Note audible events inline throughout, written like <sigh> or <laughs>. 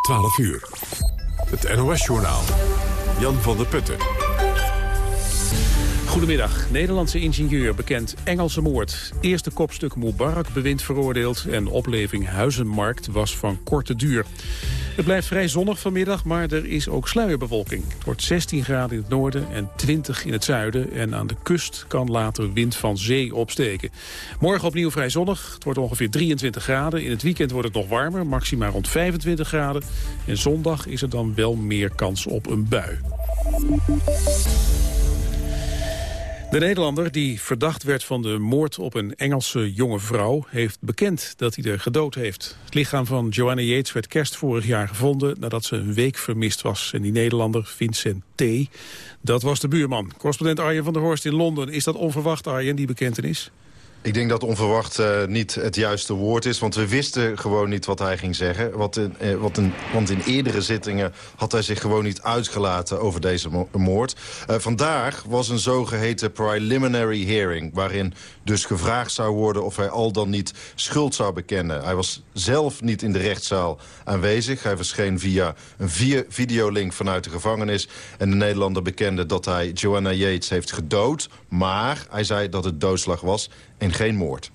12 uur. Het NOS-journaal. Jan van der Putten. Goedemiddag. Nederlandse ingenieur bekend Engelse moord. Eerste kopstuk Mubarak bewind veroordeeld... en opleving Huizenmarkt was van korte duur. Het blijft vrij zonnig vanmiddag, maar er is ook sluierbewolking. Het wordt 16 graden in het noorden en 20 in het zuiden. En aan de kust kan later wind van zee opsteken. Morgen opnieuw vrij zonnig. Het wordt ongeveer 23 graden. In het weekend wordt het nog warmer, maxima rond 25 graden. En zondag is er dan wel meer kans op een bui. De Nederlander die verdacht werd van de moord op een Engelse jonge vrouw... heeft bekend dat hij er gedood heeft. Het lichaam van Joanna Yates werd kerst vorig jaar gevonden... nadat ze een week vermist was. En die Nederlander, Vincent T., dat was de buurman. Correspondent Arjen van der Horst in Londen. Is dat onverwacht, Arjen, die bekentenis? Ik denk dat onverwacht uh, niet het juiste woord is. Want we wisten gewoon niet wat hij ging zeggen. Wat in, uh, wat in, want in eerdere zittingen had hij zich gewoon niet uitgelaten over deze moord. Uh, vandaag was een zogeheten preliminary hearing... waarin dus gevraagd zou worden of hij al dan niet schuld zou bekennen. Hij was zelf niet in de rechtszaal aanwezig. Hij verscheen via een videolink vanuit de gevangenis. En de Nederlander bekende dat hij Joanna Yates heeft gedood. Maar hij zei dat het doodslag was en geen moord.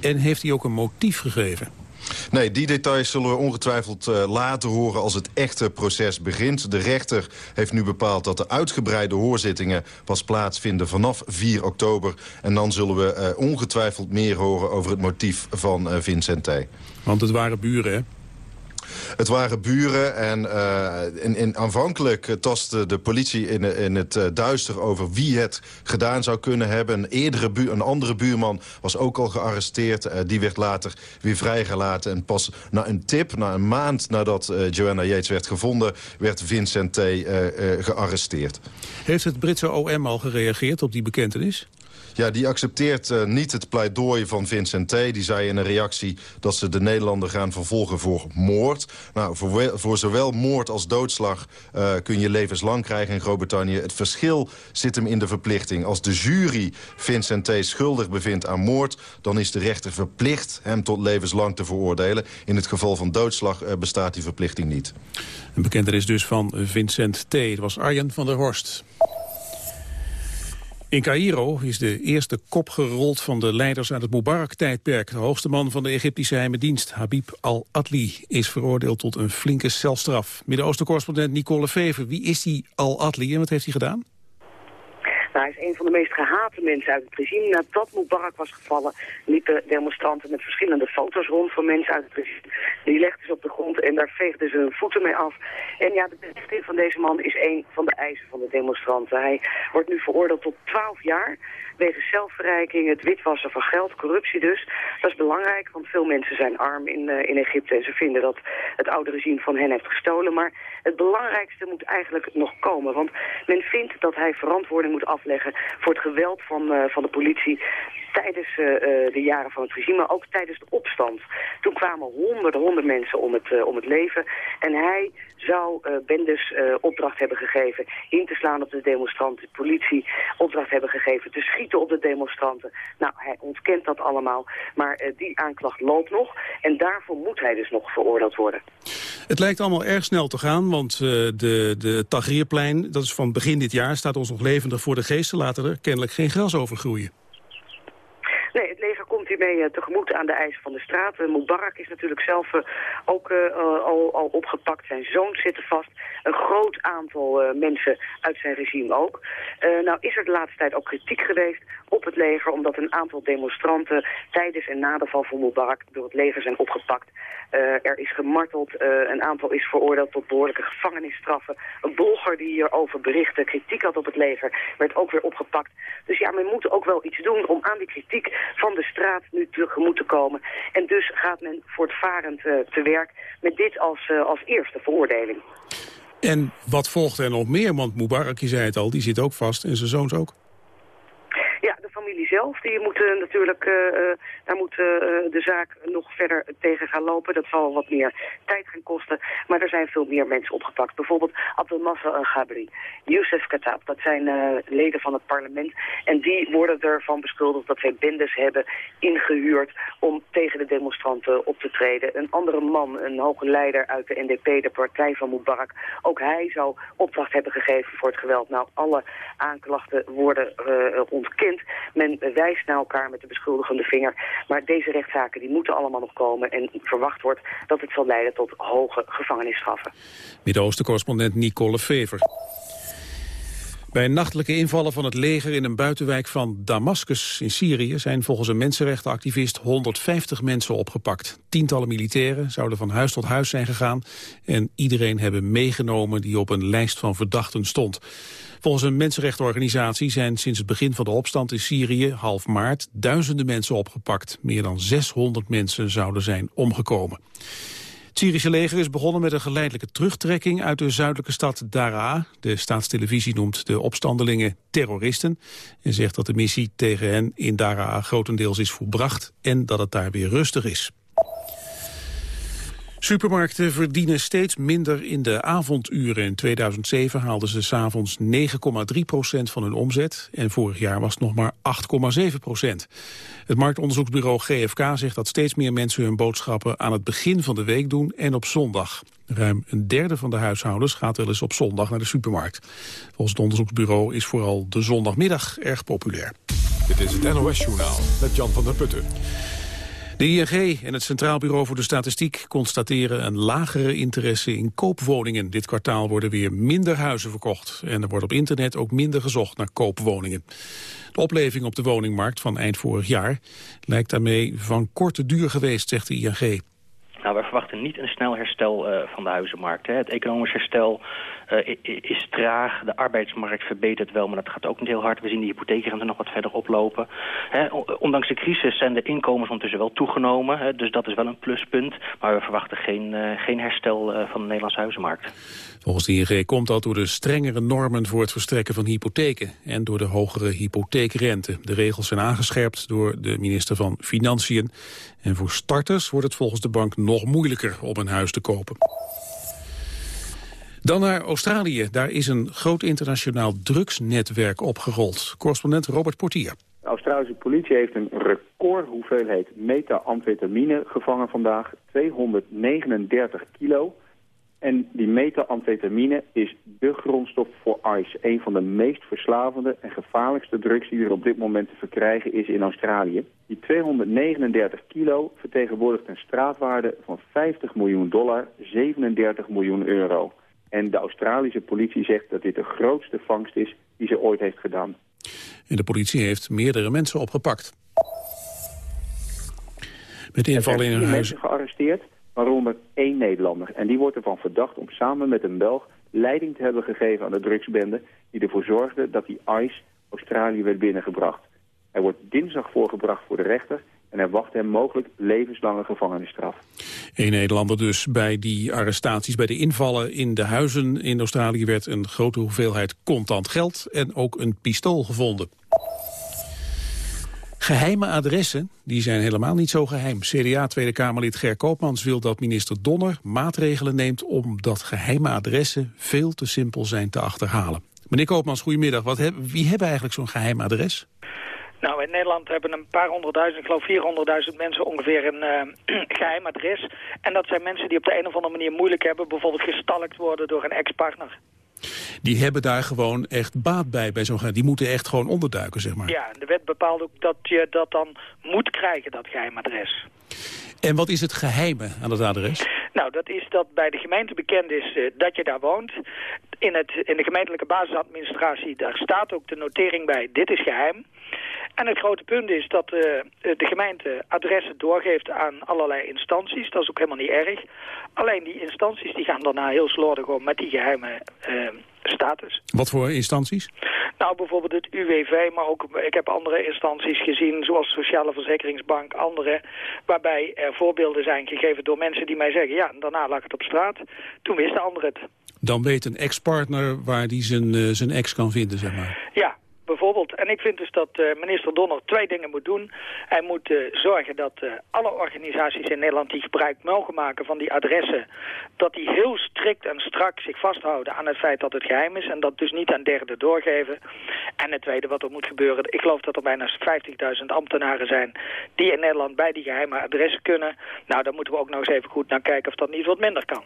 En heeft hij ook een motief gegeven? Nee, die details zullen we ongetwijfeld uh, later horen als het echte proces begint. De rechter heeft nu bepaald dat de uitgebreide hoorzittingen pas plaatsvinden vanaf 4 oktober. En dan zullen we uh, ongetwijfeld meer horen over het motief van uh, Vincent T. Want het waren buren, hè? Het waren buren en uh, in, in, aanvankelijk tastte de politie in, in het uh, duister over wie het gedaan zou kunnen hebben. Een, eerdere bu een andere buurman was ook al gearresteerd. Die werd later weer vrijgelaten. En pas na een tip, na een maand nadat Joanna Yates werd gevonden... werd Vincent T. gearresteerd. Heeft het Britse OM al gereageerd op die bekentenis? Ja, die accepteert uh, niet het pleidooi van Vincent T. Die zei in een reactie dat ze de Nederlander gaan vervolgen voor moord. Nou, voor, voor zowel moord als doodslag uh, kun je levenslang krijgen in Groot-Brittannië. Het verschil zit hem in de verplichting. Als de jury Vincent T. schuldig bevindt aan moord... dan is de rechter verplicht hem tot levenslang te veroordelen. In het geval van doodslag uh, bestaat die verplichting niet. Een bekender is dus van Vincent T. Dat was Arjen van der Horst. In Cairo is de eerste kop gerold van de leiders uit het Mubarak-tijdperk. De hoogste man van de Egyptische geheime dienst, Habib al-Adli, is veroordeeld tot een flinke celstraf. Midden-Oosten-correspondent Nicole Fever, wie is die al-Adli en wat heeft hij gedaan? Hij is een van de meest gehate mensen uit het regime. Nadat Mubarak was gevallen, liepen demonstranten met verschillende foto's rond van mensen uit het regime. Die legden ze op de grond en daar veegden ze hun voeten mee af. En ja, de beste van deze man is een van de eisen van de demonstranten. Hij wordt nu veroordeeld tot 12 jaar wegens zelfverrijking, het witwassen van geld, corruptie dus. Dat is belangrijk, want veel mensen zijn arm in, uh, in Egypte en ze vinden dat het oude regime van hen heeft gestolen. Maar het belangrijkste moet eigenlijk nog komen, want men vindt dat hij verantwoording moet afleggen voor het geweld van, uh, van de politie tijdens uh, de jaren van het regime, maar ook tijdens de opstand. Toen kwamen honderden, honderden mensen om het, om het leven. En hij zou uh, bendes opdracht hebben gegeven in te slaan op de demonstranten. De politie opdracht hebben gegeven te schieten op de demonstranten. Nou, hij ontkent dat allemaal. Maar die aanklacht loopt nog. En daarvoor moet hij dus nog veroordeeld worden. Het lijkt allemaal erg snel te gaan, want de, de Tahrirplein, dat is van begin dit jaar, staat ons nog levendig voor de geesten. Laten er kennelijk geen gras over groeien. Hiermee uh, tegemoet aan de eisen van de straat. Uh, Mubarak is natuurlijk zelf uh, ook al, al opgepakt. Zijn zoon zit vast. Een groot aantal mensen uit zijn regime ook. nou is er de laatste tijd ook kritiek geweest op het leger... omdat een aantal demonstranten tijdens en na de val van Mubarak door het leger zijn opgepakt. Er is gemarteld, een aantal is veroordeeld tot behoorlijke gevangenisstraffen. Een blogger die hierover berichtte, kritiek had op het leger, werd ook weer opgepakt. Dus ja, men moet ook wel iets doen om aan die kritiek van de straat nu tegemoet te komen. En dus gaat men voortvarend uh, te werk met dit als, als eerste veroordeling. En wat volgt er nog meer? Want Mubarak, je zei het al, die zit ook vast en zijn zoons ook zelf, die moeten natuurlijk, daar moet de zaak nog verder tegen gaan lopen. Dat zal wat meer tijd gaan kosten. Maar er zijn veel meer mensen opgepakt. Bijvoorbeeld Abdelmasser al-Ghabri, Youssef Katab. Dat zijn leden van het parlement. En die worden ervan beschuldigd dat zij bendes hebben ingehuurd om tegen de demonstranten op te treden. Een andere man, een hoge leider uit de NDP, de partij van Mubarak, ook hij zou opdracht hebben gegeven voor het geweld. Nou, alle aanklachten worden ontkend. Men wijst naar elkaar met de beschuldigende vinger. Maar deze rechtszaken die moeten allemaal nog komen en verwacht wordt dat het zal leiden tot hoge gevangenisstraffen. Midden-Oosten-correspondent Nicole Fever. Bij nachtelijke invallen van het leger in een buitenwijk van Damascus in Syrië zijn volgens een mensenrechtenactivist 150 mensen opgepakt. Tientallen militairen zouden van huis tot huis zijn gegaan en iedereen hebben meegenomen die op een lijst van verdachten stond. Volgens een mensenrechtenorganisatie zijn sinds het begin van de opstand in Syrië, half maart, duizenden mensen opgepakt. Meer dan 600 mensen zouden zijn omgekomen. Het Syrische leger is begonnen met een geleidelijke terugtrekking uit de zuidelijke stad Daraa. De staatstelevisie noemt de opstandelingen terroristen en zegt dat de missie tegen hen in Daraa grotendeels is volbracht en dat het daar weer rustig is. Supermarkten verdienen steeds minder in de avonduren. In 2007 haalden ze s'avonds 9,3 procent van hun omzet. En vorig jaar was het nog maar 8,7 procent. Het marktonderzoeksbureau GFK zegt dat steeds meer mensen hun boodschappen aan het begin van de week doen en op zondag. Ruim een derde van de huishoudens gaat wel eens op zondag naar de supermarkt. Volgens het onderzoeksbureau is vooral de zondagmiddag erg populair. Dit is het NOS Journaal met Jan van der Putten. De ING en het Centraal Bureau voor de Statistiek constateren een lagere interesse in koopwoningen. Dit kwartaal worden weer minder huizen verkocht en er wordt op internet ook minder gezocht naar koopwoningen. De opleving op de woningmarkt van eind vorig jaar lijkt daarmee van korte duur geweest, zegt de ING. Nou, wij verwachten niet een snel herstel uh, van de huizenmarkt. Hè. Het economisch herstel is traag. De arbeidsmarkt verbetert wel, maar dat gaat ook niet heel hard. We zien de hypotheekrente nog wat verder oplopen. Ondanks de crisis zijn de inkomens ondertussen wel toegenomen. Dus dat is wel een pluspunt. Maar we verwachten geen, uh, geen herstel van de Nederlandse huizenmarkt. Volgens de ING komt dat door de strengere normen voor het verstrekken van hypotheken en door de hogere hypotheekrente. De regels zijn aangescherpt door de minister van Financiën. En voor starters wordt het volgens de bank nog moeilijker om een huis te kopen. Dan naar Australië. Daar is een groot internationaal drugsnetwerk opgerold. Correspondent Robert Portier. De Australische politie heeft een recordhoeveelheid methaamfetamine gevangen vandaag. 239 kilo. En die methaamfetamine is de grondstof voor ice. Een van de meest verslavende en gevaarlijkste drugs die er op dit moment te verkrijgen is in Australië. Die 239 kilo vertegenwoordigt een straatwaarde van 50 miljoen dollar, 37 miljoen euro. En de Australische politie zegt dat dit de grootste vangst is die ze ooit heeft gedaan. En de politie heeft meerdere mensen opgepakt. Met invallen in hun huis. mensen gearresteerd waaronder één Nederlander. En die wordt ervan verdacht om samen met een Belg leiding te hebben gegeven aan de drugsbende... die ervoor zorgde dat die ICE Australië werd binnengebracht. Hij wordt dinsdag voorgebracht voor de rechter... en er wacht hem mogelijk levenslange gevangenisstraf. Een Nederlander dus bij die arrestaties, bij de invallen in de huizen in Australië... werd een grote hoeveelheid contant geld en ook een pistool gevonden. Geheime adressen die zijn helemaal niet zo geheim. CDA Tweede Kamerlid Ger Koopmans wil dat minister Donner maatregelen neemt... omdat geheime adressen veel te simpel zijn te achterhalen. Meneer Koopmans, goedemiddag. Wat wie hebben eigenlijk zo'n geheim adres? Nou, in Nederland hebben een paar honderdduizend, ik geloof 400.000 mensen ongeveer een uh, <clears throat> geheim adres. En dat zijn mensen die op de een of andere manier moeilijk hebben... bijvoorbeeld gestalkt worden door een ex-partner die hebben daar gewoon echt baat bij. bij zo'n die moeten echt gewoon onderduiken, zeg maar. Ja, de wet bepaalt ook dat je dat dan moet krijgen, dat geheimadres. En wat is het geheime aan het adres? Nou, dat is dat bij de gemeente bekend is uh, dat je daar woont. In, het, in de gemeentelijke basisadministratie, daar staat ook de notering bij, dit is geheim. En het grote punt is dat uh, de gemeente adressen doorgeeft aan allerlei instanties. Dat is ook helemaal niet erg. Alleen die instanties die gaan daarna heel slordig om met die geheime uh, status. Wat voor instanties? Nou, bijvoorbeeld het UWV, maar ook ik heb andere instanties gezien, zoals Sociale Verzekeringsbank, andere, waarbij er voorbeelden zijn gegeven door mensen die mij zeggen, ja, daarna lag het op straat, toen wist de ander het. Dan weet een ex-partner waar die zijn, zijn ex kan vinden, zeg maar. Ja, bijvoorbeeld. En ik vind dus dat uh, minister Donner twee dingen moet doen. Hij moet uh, zorgen dat uh, alle organisaties in Nederland die gebruik mogen maken van die adressen... dat die heel strikt en strak zich vasthouden aan het feit dat het geheim is... en dat dus niet aan derden doorgeven. En het tweede wat er moet gebeuren... ik geloof dat er bijna 50.000 ambtenaren zijn die in Nederland bij die geheime adressen kunnen. Nou, daar moeten we ook nog eens even goed naar kijken of dat niet wat minder kan.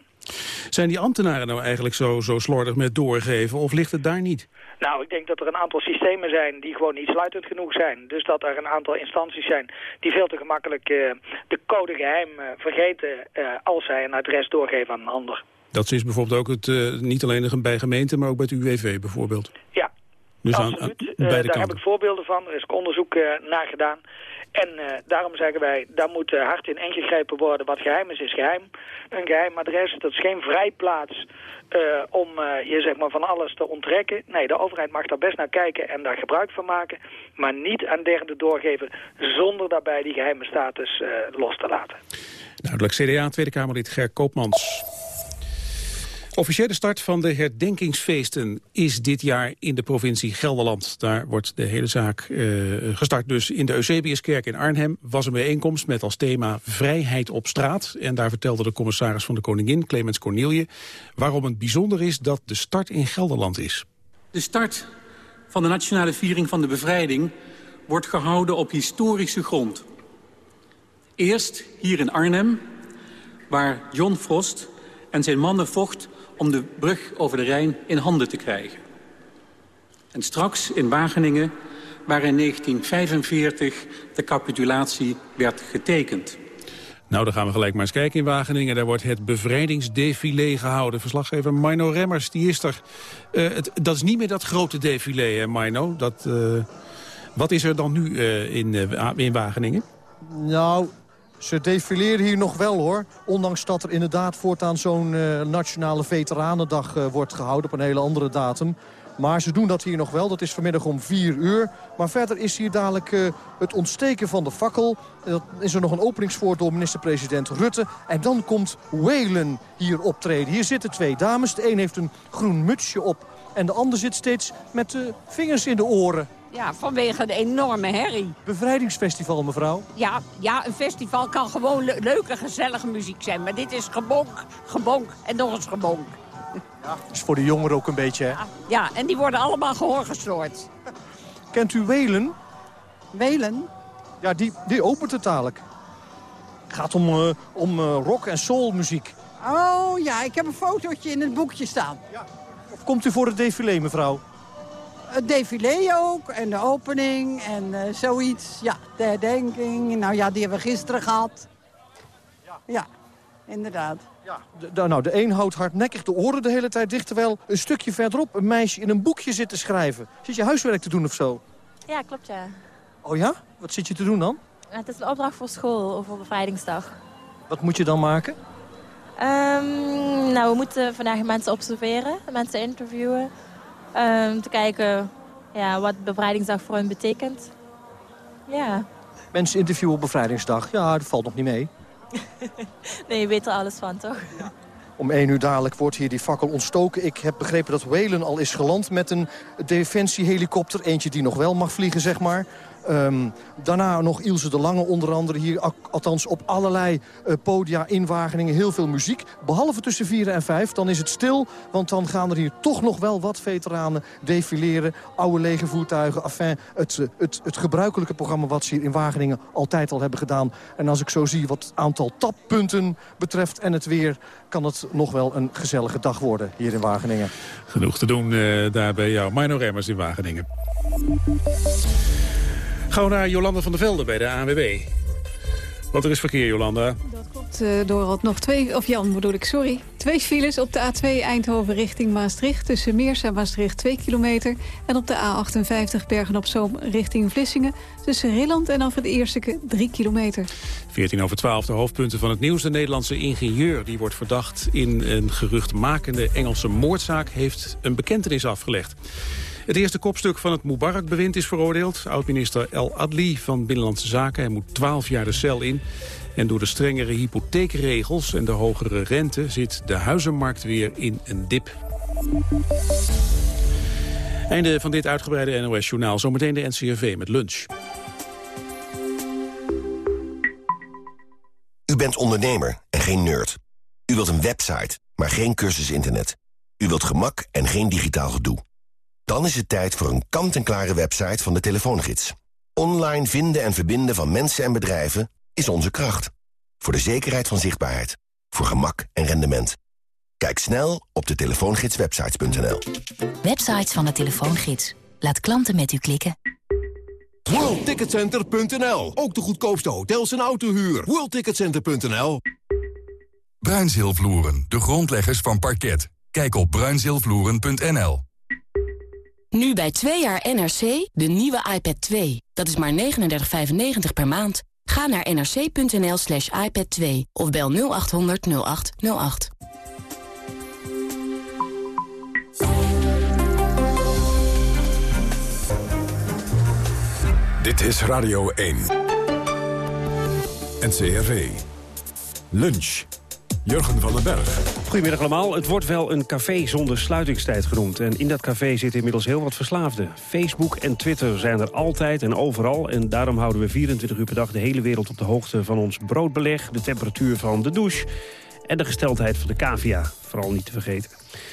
Zijn die ambtenaren nou eigenlijk zo, zo slordig met doorgeven of ligt het daar niet? Nou, ik denk dat er een aantal systemen zijn die gewoon niet sluitend genoeg zijn. Dus dat er een aantal instanties zijn die veel te gemakkelijk uh, de code geheim uh, vergeten uh, als zij een adres doorgeven aan een ander. Dat is bijvoorbeeld ook het, niet alleen bij gemeenten, maar ook bij het UWV bijvoorbeeld. Ja, dus absoluut. Aan, aan, daar heb ik voorbeelden van. Er is ook onderzoek naar gedaan. En uh, daarom zeggen wij, daar moet uh, hard in ingegrepen worden. Wat geheim is, is geheim. Een geheim adres, dat is geen vrijplaats uh, om je zeg maar, van alles te ontrekken. Nee, de overheid mag daar best naar kijken en daar gebruik van maken. Maar niet aan derden doorgeven zonder daarbij die geheime status los te laten. Duidelijk, CDA Tweede Kamerlid Ger Koopmans. Officiële start van de herdenkingsfeesten is dit jaar in de provincie Gelderland. Daar wordt de hele zaak uh, gestart dus in de Eusebiuskerk in Arnhem. Was een bijeenkomst met als thema Vrijheid op straat. En daar vertelde de commissaris van de Koningin, Clemens Cornelie... waarom het bijzonder is dat de start in Gelderland is. De start van de nationale viering van de bevrijding... wordt gehouden op historische grond. Eerst hier in Arnhem, waar John Frost en zijn mannen vocht om de brug over de Rijn in handen te krijgen. En straks in Wageningen, waar in 1945 de capitulatie werd getekend. Nou, dan gaan we gelijk maar eens kijken in Wageningen. Daar wordt het bevrijdingsdefilé gehouden. Verslaggever Mino Remmers, die is er. Uh, het, dat is niet meer dat grote defilé, hè, Mino? Dat, uh, wat is er dan nu uh, in, in Wageningen? Nou, ze defileren hier nog wel hoor. Ondanks dat er inderdaad voortaan zo'n uh, nationale veteranendag uh, wordt gehouden op een hele andere datum. Maar ze doen dat hier nog wel. Dat is vanmiddag om 4 uur. Maar verder is hier dadelijk uh, het ontsteken van de fakkel. Dan is er nog een openingsvoort door minister-president Rutte. En dan komt Whalen hier optreden. Hier zitten twee dames. De een heeft een groen mutsje op. En de ander zit steeds met de vingers in de oren. Ja, vanwege de enorme herrie. Bevrijdingsfestival, mevrouw? Ja, ja een festival kan gewoon le leuke, gezellige muziek zijn. Maar dit is gebonk, gebonk en nog eens gebonk. Ja, is voor de jongeren ook een beetje, hè? Ja, ja en die worden allemaal gehoorgestoord. Kent u Welen? Welen? Ja, die, die opent het dadelijk. Het gaat om, uh, om uh, rock- en soulmuziek. Oh ja, ik heb een fotootje in het boekje staan. Ja. Of komt u voor het défilé, mevrouw? Het défilé ook en de opening en uh, zoiets. Ja, de herdenking. Nou ja, die hebben we gisteren gehad. Ja, ja inderdaad. Ja, de, nou, de een houdt hardnekkig de oren de hele tijd dicht... terwijl een stukje verderop een meisje in een boekje zit te schrijven. Zit je huiswerk te doen of zo? Ja, klopt ja. Oh ja? Wat zit je te doen dan? Het is een opdracht voor school over bevrijdingsdag. Wat moet je dan maken? Um, nou, we moeten vandaag mensen observeren, mensen interviewen. Um, te kijken ja, wat bevrijdingsdag voor hen betekent. Ja. Mensen interviewen op bevrijdingsdag, ja, dat valt nog niet mee. <laughs> nee, je weet er alles van, toch? Ja. Om één uur dadelijk wordt hier die fakkel ontstoken. Ik heb begrepen dat Whalen al is geland met een defensiehelikopter. Eentje die nog wel mag vliegen, zeg maar. Um, daarna nog Ilse de Lange onder andere hier. Althans op allerlei uh, podia in Wageningen heel veel muziek. Behalve tussen 4 en 5. Dan is het stil. Want dan gaan er hier toch nog wel wat veteranen defileren. Oude lege voertuigen. Enfin, het, uh, het, het gebruikelijke programma wat ze hier in Wageningen altijd al hebben gedaan. En als ik zo zie wat het aantal tappunten betreft en het weer... kan het nog wel een gezellige dag worden hier in Wageningen. Genoeg te doen uh, daar bij jou. Mino Remmers in Wageningen. Gaan naar Jolanda van der Velde bij de ANWB. Want er is verkeer, Jolanda. Dat klopt, uh, Dorald. Nog twee, of Jan bedoel ik, sorry. Twee files op de A2 Eindhoven richting Maastricht... tussen Meers en Maastricht 2 kilometer. En op de A58 Bergen-op-Zoom richting Vlissingen... tussen Rilland en Alfred Eerseke 3 kilometer. 14 over 12, de hoofdpunten van het nieuws. De Nederlandse ingenieur die wordt verdacht in een geruchtmakende Engelse moordzaak... heeft een bekentenis afgelegd. Het eerste kopstuk van het Mubarak-bewind is veroordeeld. Oud-minister El Adli van Binnenlandse Zaken. Hij moet 12 jaar de cel in. En door de strengere hypotheekregels en de hogere rente... zit de huizenmarkt weer in een dip. Einde van dit uitgebreide NOS-journaal. Zometeen de NCRV met lunch. U bent ondernemer en geen nerd. U wilt een website, maar geen cursus internet. U wilt gemak en geen digitaal gedoe. Dan is het tijd voor een kant-en-klare website van de telefoongids. Online vinden en verbinden van mensen en bedrijven is onze kracht. Voor de zekerheid van zichtbaarheid. Voor gemak en rendement. Kijk snel op de telefoongidswebsites.nl. Websites van de telefoongids. Laat klanten met u klikken. WorldTicketCenter.nl. Ook de goedkoopste hotels en autohuur. WorldTicketCenter.nl. Bruinzeelvloeren, de grondleggers van parket. Kijk op bruinzeelvloeren.nl. Nu bij 2 jaar NRC, de nieuwe iPad 2. Dat is maar 39,95 per maand. Ga naar nrc.nl slash iPad 2 of bel 0800 0808. Dit is Radio 1. NCRV. Lunch. Jurgen van den Berg. Goedemiddag allemaal. Het wordt wel een café zonder sluitingstijd genoemd. En in dat café zitten inmiddels heel wat verslaafden. Facebook en Twitter zijn er altijd en overal. En daarom houden we 24 uur per dag de hele wereld op de hoogte van ons broodbeleg... de temperatuur van de douche en de gesteldheid van de cavia. Vooral niet te vergeten.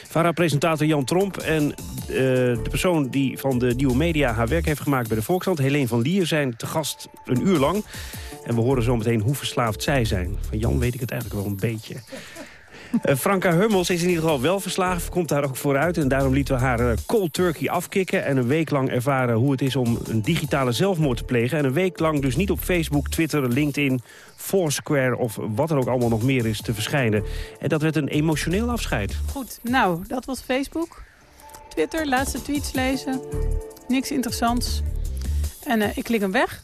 VARA-presentator Jan Tromp en uh, de persoon die van de nieuwe media haar werk heeft gemaakt bij de Volkskrant, Helene van Lier, zijn te gast een uur lang. En we horen zo meteen hoe verslaafd zij zijn. Van Jan weet ik het eigenlijk wel een beetje. Uh, Franka Hummels is in ieder geval wel verslagen, komt daar ook vooruit. En daarom lieten we haar uh, cold turkey afkicken... en een week lang ervaren hoe het is om een digitale zelfmoord te plegen. En een week lang dus niet op Facebook, Twitter, LinkedIn, Foursquare... of wat er ook allemaal nog meer is te verschijnen. En dat werd een emotioneel afscheid. Goed, nou, dat was Facebook. Twitter, laatste tweets lezen. Niks interessants. En uh, ik klik hem weg.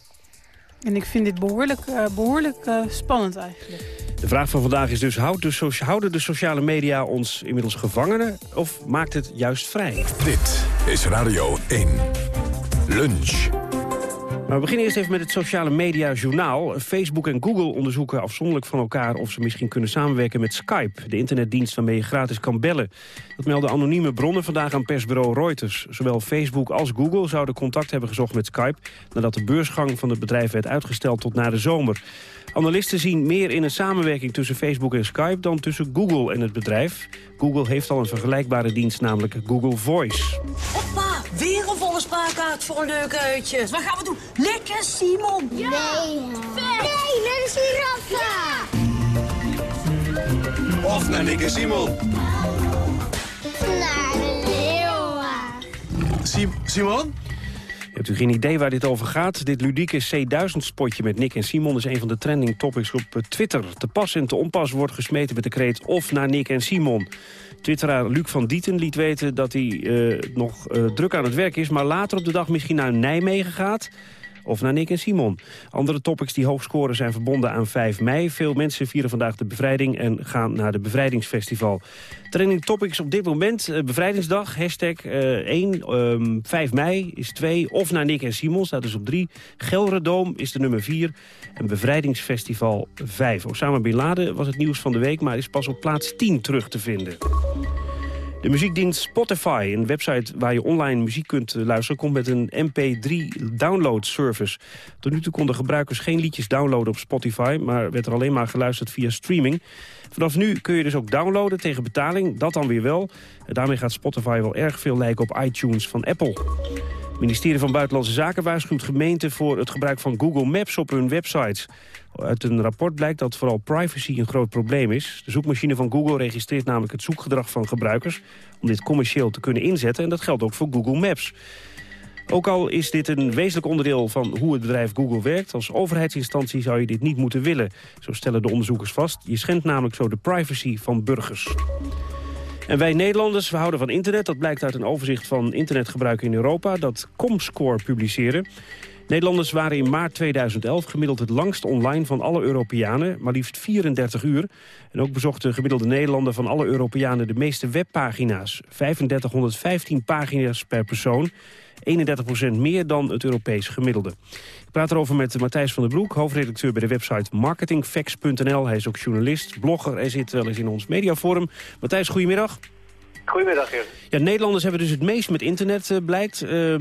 En ik vind dit behoorlijk, uh, behoorlijk uh, spannend eigenlijk. De vraag van vandaag is dus, de houden de sociale media ons inmiddels gevangenen... of maakt het juist vrij? Dit is Radio 1. Lunch. Maar we beginnen eerst even met het sociale media journaal. Facebook en Google onderzoeken afzonderlijk van elkaar... of ze misschien kunnen samenwerken met Skype, de internetdienst waarmee je gratis kan bellen. Dat melden anonieme bronnen vandaag aan persbureau Reuters. Zowel Facebook als Google zouden contact hebben gezocht met Skype... nadat de beursgang van het bedrijf werd uitgesteld tot na de zomer. Analisten zien meer in een samenwerking tussen Facebook en Skype... dan tussen Google en het bedrijf. Google heeft al een vergelijkbare dienst, namelijk Google Voice. Weer een volle spraakaart voor een leuk uitje. Wat gaan we doen? Lekker, Simon! Ja. Nee, nee, naar de giraffe! Of naar Nick en Simon. Naar de leeuwen. Sim Simon? Hebt u geen idee waar dit over gaat? Dit ludieke C1000-spotje met Nick en Simon is een van de trending topics op eh, Twitter. Te pas en te onpas wordt gesmeten met de kreet of naar Nick en Simon. Twitteraar Luc van Dieten liet weten dat hij uh, nog uh, druk aan het werk is... maar later op de dag misschien naar Nijmegen gaat of naar Nick en Simon. Andere topics die hoog scoren zijn verbonden aan 5 mei. Veel mensen vieren vandaag de bevrijding en gaan naar de bevrijdingsfestival. Trending topics op dit moment, uh, bevrijdingsdag, hashtag uh, 1, um, 5 mei is 2, of naar Nick en Simon, staat dus op 3. Gelredoom is de nummer 4 en bevrijdingsfestival 5. Osama Bin Laden was het nieuws van de week, maar is pas op plaats 10 terug te vinden. De muziekdienst Spotify, een website waar je online muziek kunt luisteren... komt met een MP3-download-service. Tot nu toe konden gebruikers geen liedjes downloaden op Spotify... maar werd er alleen maar geluisterd via streaming. Vanaf nu kun je dus ook downloaden tegen betaling, dat dan weer wel. Daarmee gaat Spotify wel erg veel lijken op iTunes van Apple. Het ministerie van Buitenlandse Zaken waarschuwt gemeenten... voor het gebruik van Google Maps op hun websites. Uit een rapport blijkt dat vooral privacy een groot probleem is. De zoekmachine van Google registreert namelijk het zoekgedrag van gebruikers... om dit commercieel te kunnen inzetten. En dat geldt ook voor Google Maps. Ook al is dit een wezenlijk onderdeel van hoe het bedrijf Google werkt... als overheidsinstantie zou je dit niet moeten willen. Zo stellen de onderzoekers vast. Je schendt namelijk zo de privacy van burgers. En wij Nederlanders, we houden van internet. Dat blijkt uit een overzicht van internetgebruik in Europa... dat Comscore publiceren. Nederlanders waren in maart 2011 gemiddeld het langst online van alle Europeanen, maar liefst 34 uur. En ook bezocht de gemiddelde Nederlander van alle Europeanen de meeste webpagina's. 3515 pagina's per persoon. 31% meer dan het Europees gemiddelde. Ik praat erover met Matthijs van der Broek, hoofdredacteur bij de website marketingfacts.nl. Hij is ook journalist, blogger en zit wel eens in ons mediaforum. Matthijs, goedemiddag. Goedemiddag, Heer. Ja, Nederlanders hebben dus het meest met internet, uh, blijkt. Uh,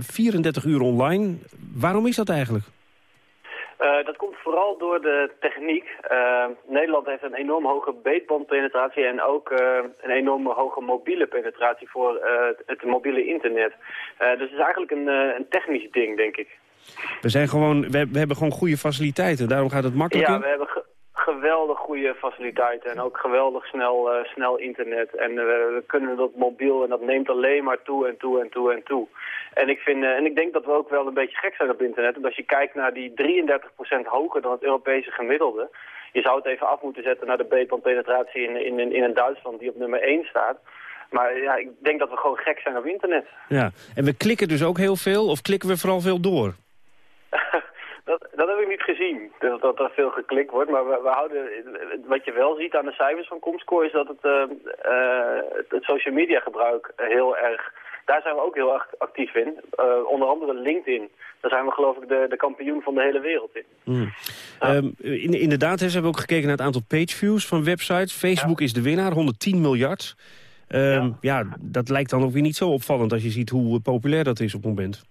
34 uur online. Waarom is dat eigenlijk? Uh, dat komt vooral door de techniek. Uh, Nederland heeft een enorm hoge beetbandpenetratie en ook uh, een enorm hoge mobiele penetratie voor het, het, mobiele internet. dus het is eigenlijk een, een, technisch ding, denk ik. We, zijn gewoon, we, we, hebben gewoon goede faciliteiten, daarom gaat het makkelijker? Ja, we hebben ge geweldig goede faciliteiten en ook geweldig snel, snel internet. En we kunnen dat mobiel en dat neemt alleen maar toe en toe en toe en toe. En ik, vind, en ik denk dat we ook wel een beetje gek zijn op internet. Want als je kijkt naar die 33% hoger dan het Europese gemiddelde... je zou het even af moeten zetten naar de B-penetratie in, in, in, in Duitsland die op nummer 1 staat... Maar ja, ik denk dat we gewoon gek zijn op internet. Ja, en we klikken dus ook heel veel, of klikken we vooral veel door? <laughs> dat, dat heb ik niet gezien, dat, dat er veel geklikt wordt. Maar we, we, houden, wat je wel ziet aan de cijfers van Comscore... is dat het, uh, uh, het social media gebruik heel erg daar zijn we ook heel actief in. Uh, onder andere LinkedIn. Daar zijn we geloof ik de, de kampioen van de hele wereld in. Mm. Ja. Um, in, inderdaad, ze hebben ook gekeken naar het aantal pageviews van websites. Facebook ja. is de winnaar, 110 miljard. Um, ja. ja. dat lijkt dan ook weer niet zo opvallend als je ziet hoe populair dat is op het moment.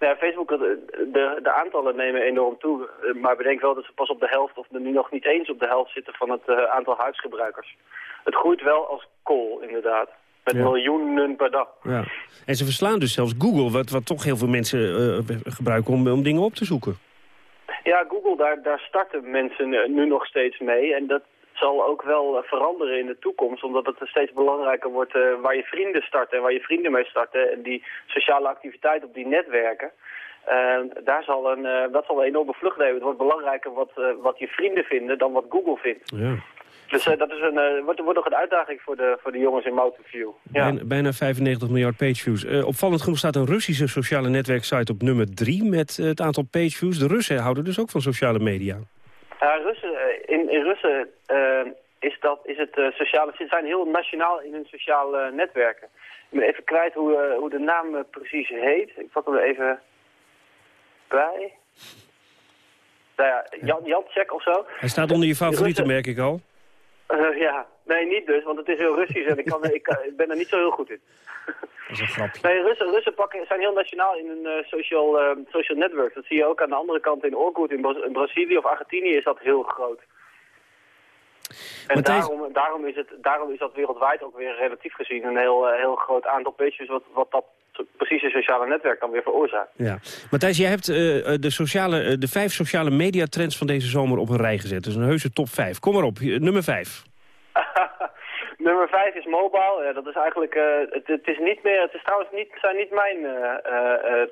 Ja, Facebook, de, de aantallen nemen enorm toe. Maar bedenk wel dat ze pas op de helft, of nu nog niet eens op de helft zitten van het uh, aantal huisgebruikers. Het groeit wel als kool, inderdaad. Met ja. miljoenen per dag. Ja. En ze verslaan dus zelfs Google, wat, wat toch heel veel mensen uh, gebruiken om, om dingen op te zoeken. Ja, Google, daar, daar starten mensen nu nog steeds mee. En dat zal ook wel veranderen in de toekomst. Omdat het steeds belangrijker wordt uh, waar je vrienden starten en waar je vrienden mee starten. En die sociale activiteit op die netwerken. Uh, daar zal een, uh, dat zal een enorme vlucht nemen. Het wordt belangrijker wat, wat je vrienden vinden dan wat Google vindt. Ja. Dus uh, dat is een, uh, wordt, wordt nog een uitdaging voor de, voor de jongens in Mountain View. Ja. Bijna, bijna 95 miljard pageviews. Uh, opvallend genoeg staat een Russische sociale netwerksite op nummer 3 met het aantal pageviews. De Russen houden dus ook van sociale media. Ja, Russen, in, in Russen is, dat, is het sociale... Ze zijn heel nationaal in hun sociale netwerken. Ik ben even kwijt hoe, hoe de naam precies heet. Ik pak hem er even bij. Nou ja, Jan, Jan check of zo. Hij staat onder je favorieten, merk ik al. Uh, ja, nee, niet dus, want het is heel Russisch en ik, kan, ik, ik, ben er niet zo heel goed in. <laughs> Dat is een grapje. Nee, Russen, Russen pakken, zijn heel nationaal in hun uh, social, uh, social network. Dat zie je ook aan de andere kant in Orkut. In, Bra in Brazilië of Argentinië is dat heel groot. En Matthijs... daarom, daarom, is het, daarom is dat wereldwijd ook weer relatief gezien een heel, heel groot aantal pages wat, wat dat precies een sociale netwerk dan weer veroorzaakt. Ja. Matthijs, jij hebt uh, de, sociale, uh, de vijf sociale mediatrends van deze zomer op een rij gezet. Dus een heuse top vijf. Kom maar op, nummer vijf. <laughs> nummer vijf is mobile. Ja, dat is eigenlijk, uh, het, het, is niet meer, het is trouwens niet, zijn niet mijn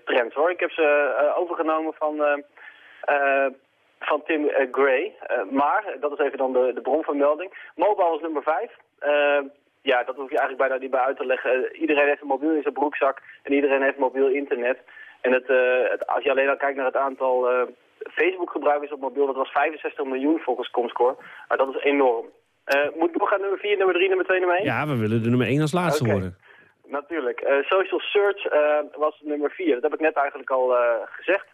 trends hoor. Ik heb ze overgenomen van, van Tim Gray. maar, dat is even dan de, de bronvermelding. Mobile is nummer vijf ja, dat hoef je eigenlijk bijna niet bij uit te leggen. Iedereen heeft een mobiel in zijn broekzak en iedereen heeft mobiel internet. En het, uh, het, als je alleen al kijkt naar het aantal uh, Facebook-gebruikers op mobiel, dat was 65 miljoen volgens Comscore. Maar dat is enorm. Uh, moet doorgaan nummer 4, nummer 3, nummer 2, nummer 1? Ja, we willen de nummer 1 als laatste okay. worden. Natuurlijk. social search was nummer 4. Dat heb ik net eigenlijk al gezegd.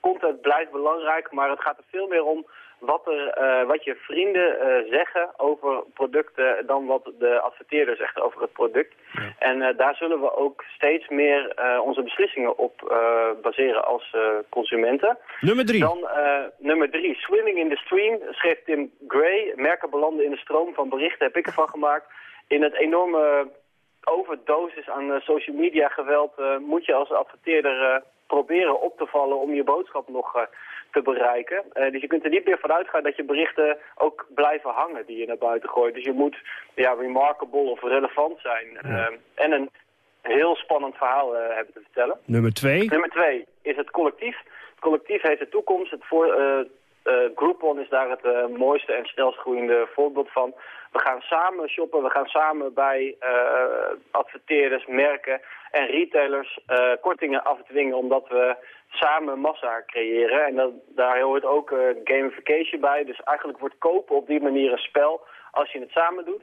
content blijft belangrijk, maar het gaat er veel meer om wat, er, uh, wat je vrienden uh, zeggen over producten dan wat de adverteerder zegt over het product. Ja. En uh, daar zullen we ook steeds meer onze beslissingen op baseren als consumenten. Nummer drie. Dan nummer drie, Swimming in the Stream, schreef Tim Gray. Merken belanden in de stroom van berichten, heb ik ervan gemaakt. In het enorme overdosis aan social media geweld moet je als adverteerder proberen op te vallen om je boodschap nog te bereiken. Uh, dus je kunt er niet meer van uitgaan dat je berichten ook blijven hangen die je naar buiten gooit. Dus je moet ja, remarkable of relevant zijn. Ja. Uh, en een heel spannend verhaal uh, hebben te vertellen. Nummer twee? Nummer twee is het collectief. Het collectief heeft de toekomst. Het voor, Groupon is daar het mooiste en snelst groeiende voorbeeld van. We gaan samen shoppen, we gaan samen bij adverteerders, merken en retailers kortingen afdwingen omdat we samen massa creëren. En dat, daar hoort ook uh, gamification bij. Dus eigenlijk wordt kopen op die manier een spel als je het samen doet.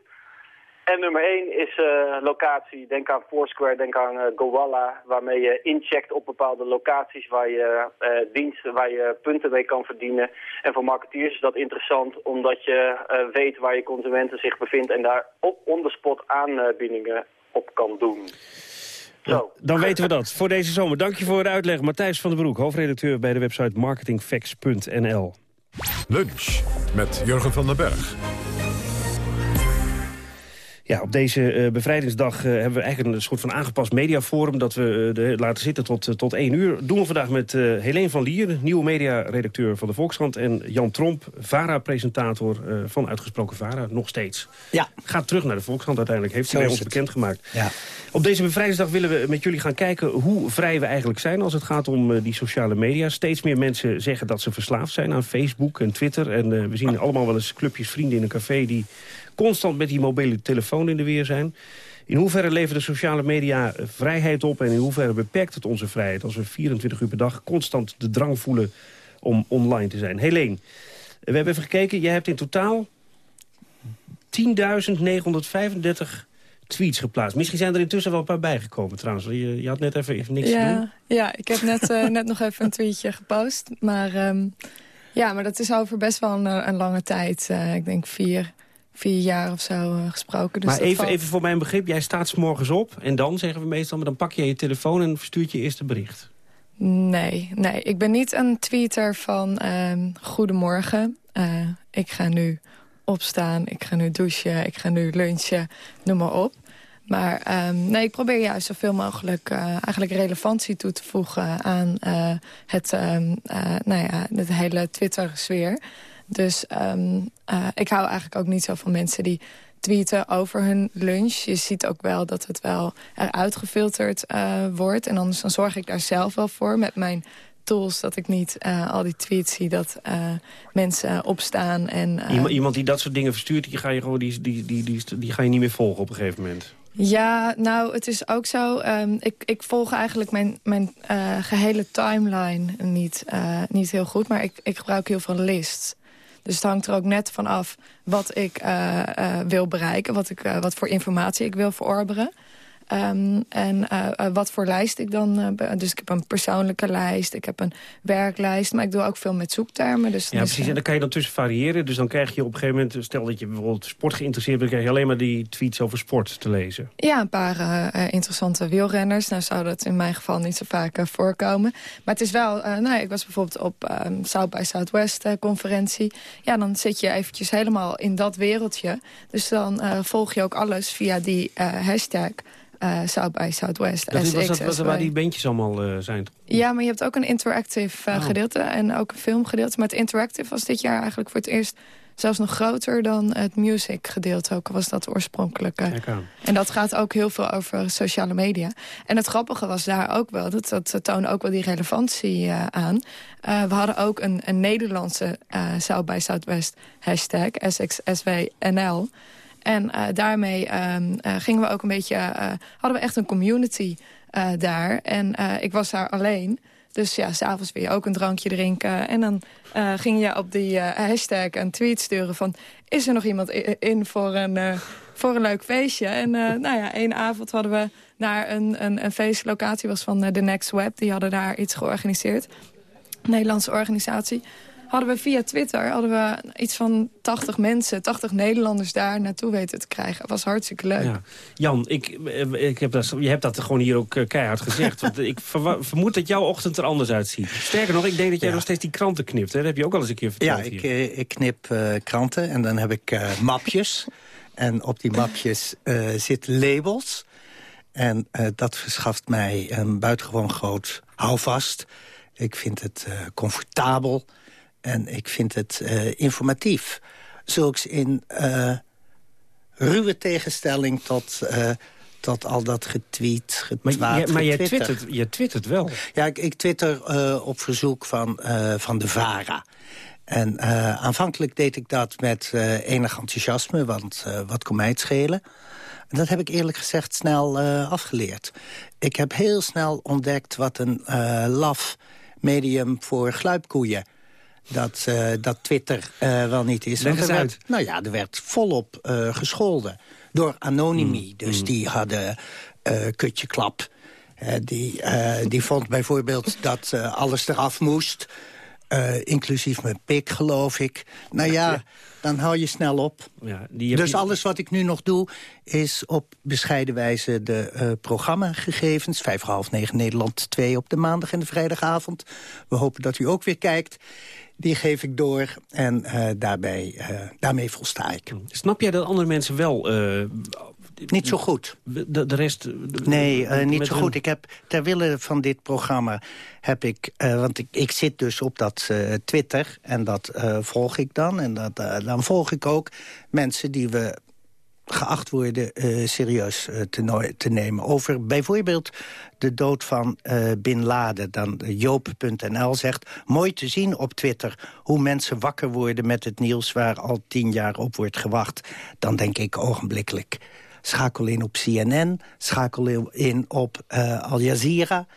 En nummer 1 is uh, locatie. Denk aan Foursquare, denk aan uh, Gowalla, waarmee je incheckt op bepaalde locaties waar je uh, diensten, waar je punten mee kan verdienen. En voor marketeers is dat interessant omdat je weet waar je consumenten zich bevindt en daar op on the spot aanbiedingen op kan doen. Zo. Dan weten we dat voor deze zomer. Dank je voor de uitleg. Matthijs van den Broek, hoofdredacteur bij de website marketingfacts.nl. Lunch met Jurgen van den Berg. Ja, op deze uh, bevrijdingsdag uh, hebben we eigenlijk een soort van aangepast mediaforum... dat we uh, de, laten zitten tot, tot één uur. doen we vandaag met Helene van Lier, nieuwe mediaredacteur van de Volkskrant... en Jan Tromp, VARA-presentator van Uitgesproken VARA, nog steeds. Ja. Gaat terug naar de Volkskrant uiteindelijk, heeft hij bij ons bekendgemaakt. Ja. Op deze bevrijdingsdag willen we met jullie gaan kijken hoe vrij we eigenlijk zijn... als het gaat om die sociale media. Steeds meer mensen zeggen dat ze verslaafd zijn aan Facebook en Twitter. En we zien allemaal wel eens clubjes vrienden in een café... die constant met die mobiele telefoon in de weer zijn. In hoeverre leveren de sociale media vrijheid op... en in hoeverre beperkt het onze vrijheid... als we 24 uur per dag constant de drang voelen om online te zijn. Helene, we hebben even gekeken. Jij hebt in totaal 10.935 tweets geplaatst. Misschien zijn er intussen wel een paar bijgekomen trouwens. Je, je had net even, even niks ja, te doen. Ja, ik heb net, uh, net nog even een tweetje gepost. Maar, um, ja, maar dat is over best wel een, een lange tijd. Uh, ik denk vier, vier jaar of zo uh, gesproken. Dus maar even, even voor mijn begrip, jij staat s morgens op... en dan zeggen we meestal, maar dan pak je je telefoon... en verstuurt je eerste bericht. Nee, nee, ik ben niet een tweeter van um, goedemorgen. Uh, ik ga nu opstaan, ik ga nu douchen, ik ga nu lunchen, noem maar op. Maar um, nee, ik probeer juist zoveel mogelijk uh, eigenlijk relevantie toe te voegen aan het, um, uh, nou ja, het hele Twitter-sfeer. Dus um, ik hou eigenlijk ook niet zo van mensen die tweeten over hun lunch. Je ziet ook wel dat het wel eruit gefilterd wordt. En anders dan zorg ik daar zelf wel voor met mijn tools... dat ik niet uh, al die tweets zie dat uh, mensen opstaan. En, iemand, iemand die dat soort dingen verstuurt, die ga, je gewoon, die, die, die, die, die ga je niet meer volgen op een gegeven moment. Ja, nou, het is ook zo. Um, ik, ik volg eigenlijk mijn, mijn gehele timeline niet, niet heel goed. Maar ik, ik gebruik heel veel lists. Dus het hangt er ook net van af wat ik wil bereiken. Wat, ik, wat voor informatie ik wil verorberen. Um, en uh, uh, wat voor lijst ik dan... Uh, dus ik heb een persoonlijke lijst, ik heb een werklijst... maar ik doe ook veel met zoektermen. Dus ja, precies. En dan kan je dan tussen variëren. Dus dan krijg je op een gegeven moment... stel dat je bijvoorbeeld sport geïnteresseerd bent... dan krijg je alleen maar die tweets over sport te lezen. Ja, een paar interessante wielrenners. Nou zou dat in mijn geval niet zo vaak voorkomen. Maar het is wel... nou, ik was bijvoorbeeld op um, South by Southwest conferentie. Ja, dan zit je eventjes helemaal in dat wereldje. Dus dan volg je ook alles via die hashtag... Uh, South by Southwest. Dat is, was dat was waar die bandjes allemaal uh, zijn? Ja, maar je hebt ook een interactive uh, oh. gedeelte en ook een filmgedeelte. Maar het interactive was dit jaar eigenlijk voor het eerst zelfs nog groter dan het music gedeelte. Ook was dat oorspronkelijke. En dat gaat ook heel veel over sociale media. En het grappige was daar ook wel, dat, dat toonde ook wel die relevantie uh, aan. Uh, we hadden ook een, een Nederlandse uh, South by Southwest hashtag, SXSWNL. En uh, daarmee um, uh, gingen we ook een beetje, uh, hadden we echt een community daar. En ik was daar alleen. Dus ja, s'avonds weer ook een drankje drinken. En dan ging je op die hashtag een tweet sturen van... is er nog iemand in voor een, voor een leuk feestje? En nou ja, één avond hadden we naar een, een, een feestlocatie... was van The Next Web, die hadden daar iets georganiseerd. Nederlandse organisatie hadden we via Twitter hadden we iets van 80 mensen, 80 Nederlanders daar naartoe weten te krijgen. Het was hartstikke leuk. Ja. Jan, ik, ik heb dat, je hebt dat gewoon hier ook keihard gezegd. want ik vermoed dat jouw ochtend er anders uitziet. Sterker nog, ik denk dat jij ja. nog steeds die kranten knipt. Hè? Dat heb je ook al eens een keer verteld Ja, ik, ik knip uh, kranten en dan heb ik uh, mapjes. En op die mapjes uh, zitten labels. En dat verschaft mij een buitengewoon groot houvast. Ik vind het comfortabel. En ik vind het uh, informatief. Zulks in uh, ruwe tegenstelling tot, uh, tot al dat getweet, getwaat, Maar, je, maar je, twittert, je twittert wel. Ja, ik, ik twitter op verzoek van, van de VARA. En aanvankelijk deed ik dat met enig enthousiasme, want wat kon mij het schelen? En dat heb ik eerlijk gezegd snel afgeleerd. Ik heb heel snel ontdekt wat een laf medium voor gluipkoeien dat, uh, dat Twitter uh, wel niet is. Leg eens werd, uit. Nou ja, er werd volop uh, gescholden door Anonymie. Mm. Dus Mm. die hadden eh kutje klap. Eh, die, eh, die vond bijvoorbeeld <laughs> dat eh, alles eraf moest. eh, inclusief mijn pik, geloof ik. Nou ja, dan hou je snel op. Ja, die Dus alles wat ik nu nog doe, is op bescheiden wijze de eh programmagegevens. Vijf half negen Nederland 2 op de maandag en de vrijdagavond. We hopen dat u ook weer kijkt. Die geef ik door en eh, daarbij, eh, daarmee volsta ik. Snap jij dat andere mensen wel... eh, Niet zo goed. De, de rest... de- Nee, niet zo hun- goed. Ik heb ter wille van dit programma heb ik, want ik, ik zit dus op dat Twitter en dat volg ik dan. En dat, dan volg ik ook mensen die we geacht worden eh, serieus eh, te, no- te nemen. Over bijvoorbeeld de dood van eh, Bin Laden. Dan Joop.nl zegt, mooi te zien op Twitter... hoe mensen wakker worden met het nieuws waar al tien jaar op wordt gewacht. Dan denk ik ogenblikkelijk, schakel in op CNN... schakel in op Al Jazeera...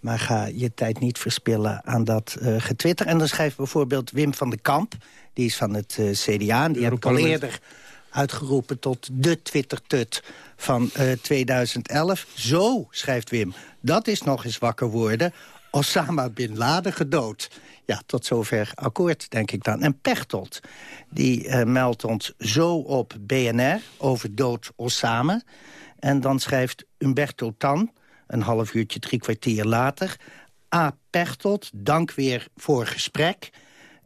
Maar ga je tijd niet verspillen aan dat eh getwitter. En dan schrijft bijvoorbeeld Wim van den Kamp... die is van het CDA en die heb ik al eerder uitgeroepen tot de Twitter-tut van eh, 2011. Zo, schrijft Wim, dat is nog eens wakker worden. Osama Bin Laden gedood. Ja, tot zover akkoord, denk ik dan. En Pechtold, die eh, meldt ons zo op BNR over dood Osama. En dan schrijft Umberto Tan, een half uurtje, drie kwartier later... A. Pechtold, dank weer voor gesprek.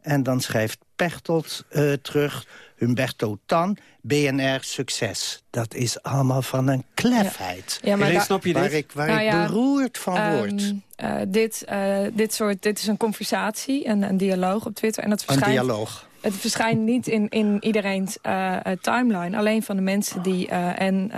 En dan schrijft Pechtold eh, terug... Humberto Tan, BNR, succes. Dat is allemaal van een klefheid. Ja, maar daar- Waar ik, waar Nou ik ja, beroerd van ehm, word. eh, dit, eh, dit, soort, dit is een conversatie, een, een dialoog op Twitter. En dat Een verschijnt, dialoog. Het verschijnt niet in, in iedereen's eh, eh, timeline. Alleen van de mensen die... eh, en,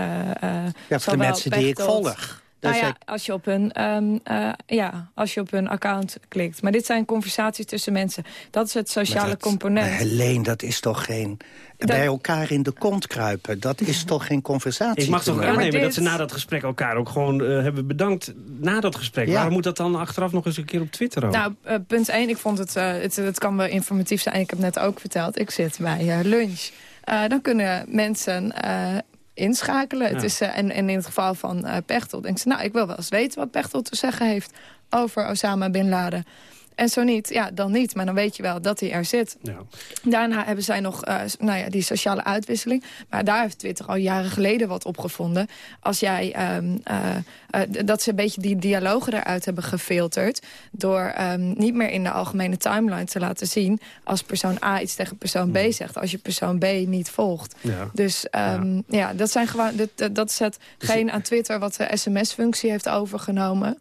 Ja, voor de mensen die ik volg. Nou Dus ja, ik- als je, op hun, ehm, eh, ja, als je op hun account klikt. Maar dit zijn conversaties tussen mensen. Dat is het sociale dat- component. Maar Helene, dat is toch geen... Bij elkaar in de kont kruipen, dat is toch geen conversatie? Ik mag toch aannemen dat ze na dat gesprek elkaar ook gewoon eh, hebben bedankt na dat gesprek. Ja. Waarom moet dat dan achteraf nog eens een keer op Twitter ook? Nou, eh, punt 1, ik vond het, eh, het, het kan wel informatief zijn. Ik heb net ook verteld, ik zit bij eh, lunch. Eh, dan kunnen mensen eh, inschakelen. Het is, eh, en, en in het geval van eh Pechtold denk ze... nou, ik wil wel eens weten wat Pechtold te zeggen heeft over Osama Bin Laden. En zo niet, ja, dan niet. Maar dan weet je wel dat hij er zit. Daarna hebben zij nog eh, nou ja, die sociale uitwisseling. Maar daar heeft Twitter al jaren geleden wat op gevonden. Als jij, ehm, eh, eh, dat ze een beetje die dialogen eruit hebben gefilterd... door ehm, niet meer in de algemene timeline te laten zien... als persoon A iets tegen persoon B zegt. Als je persoon B niet volgt. Ja. Dus ehm, ja. dat, zijn gewoon, dat, dat- dat is hetgeen aan Twitter wat de sms-functie heeft overgenomen.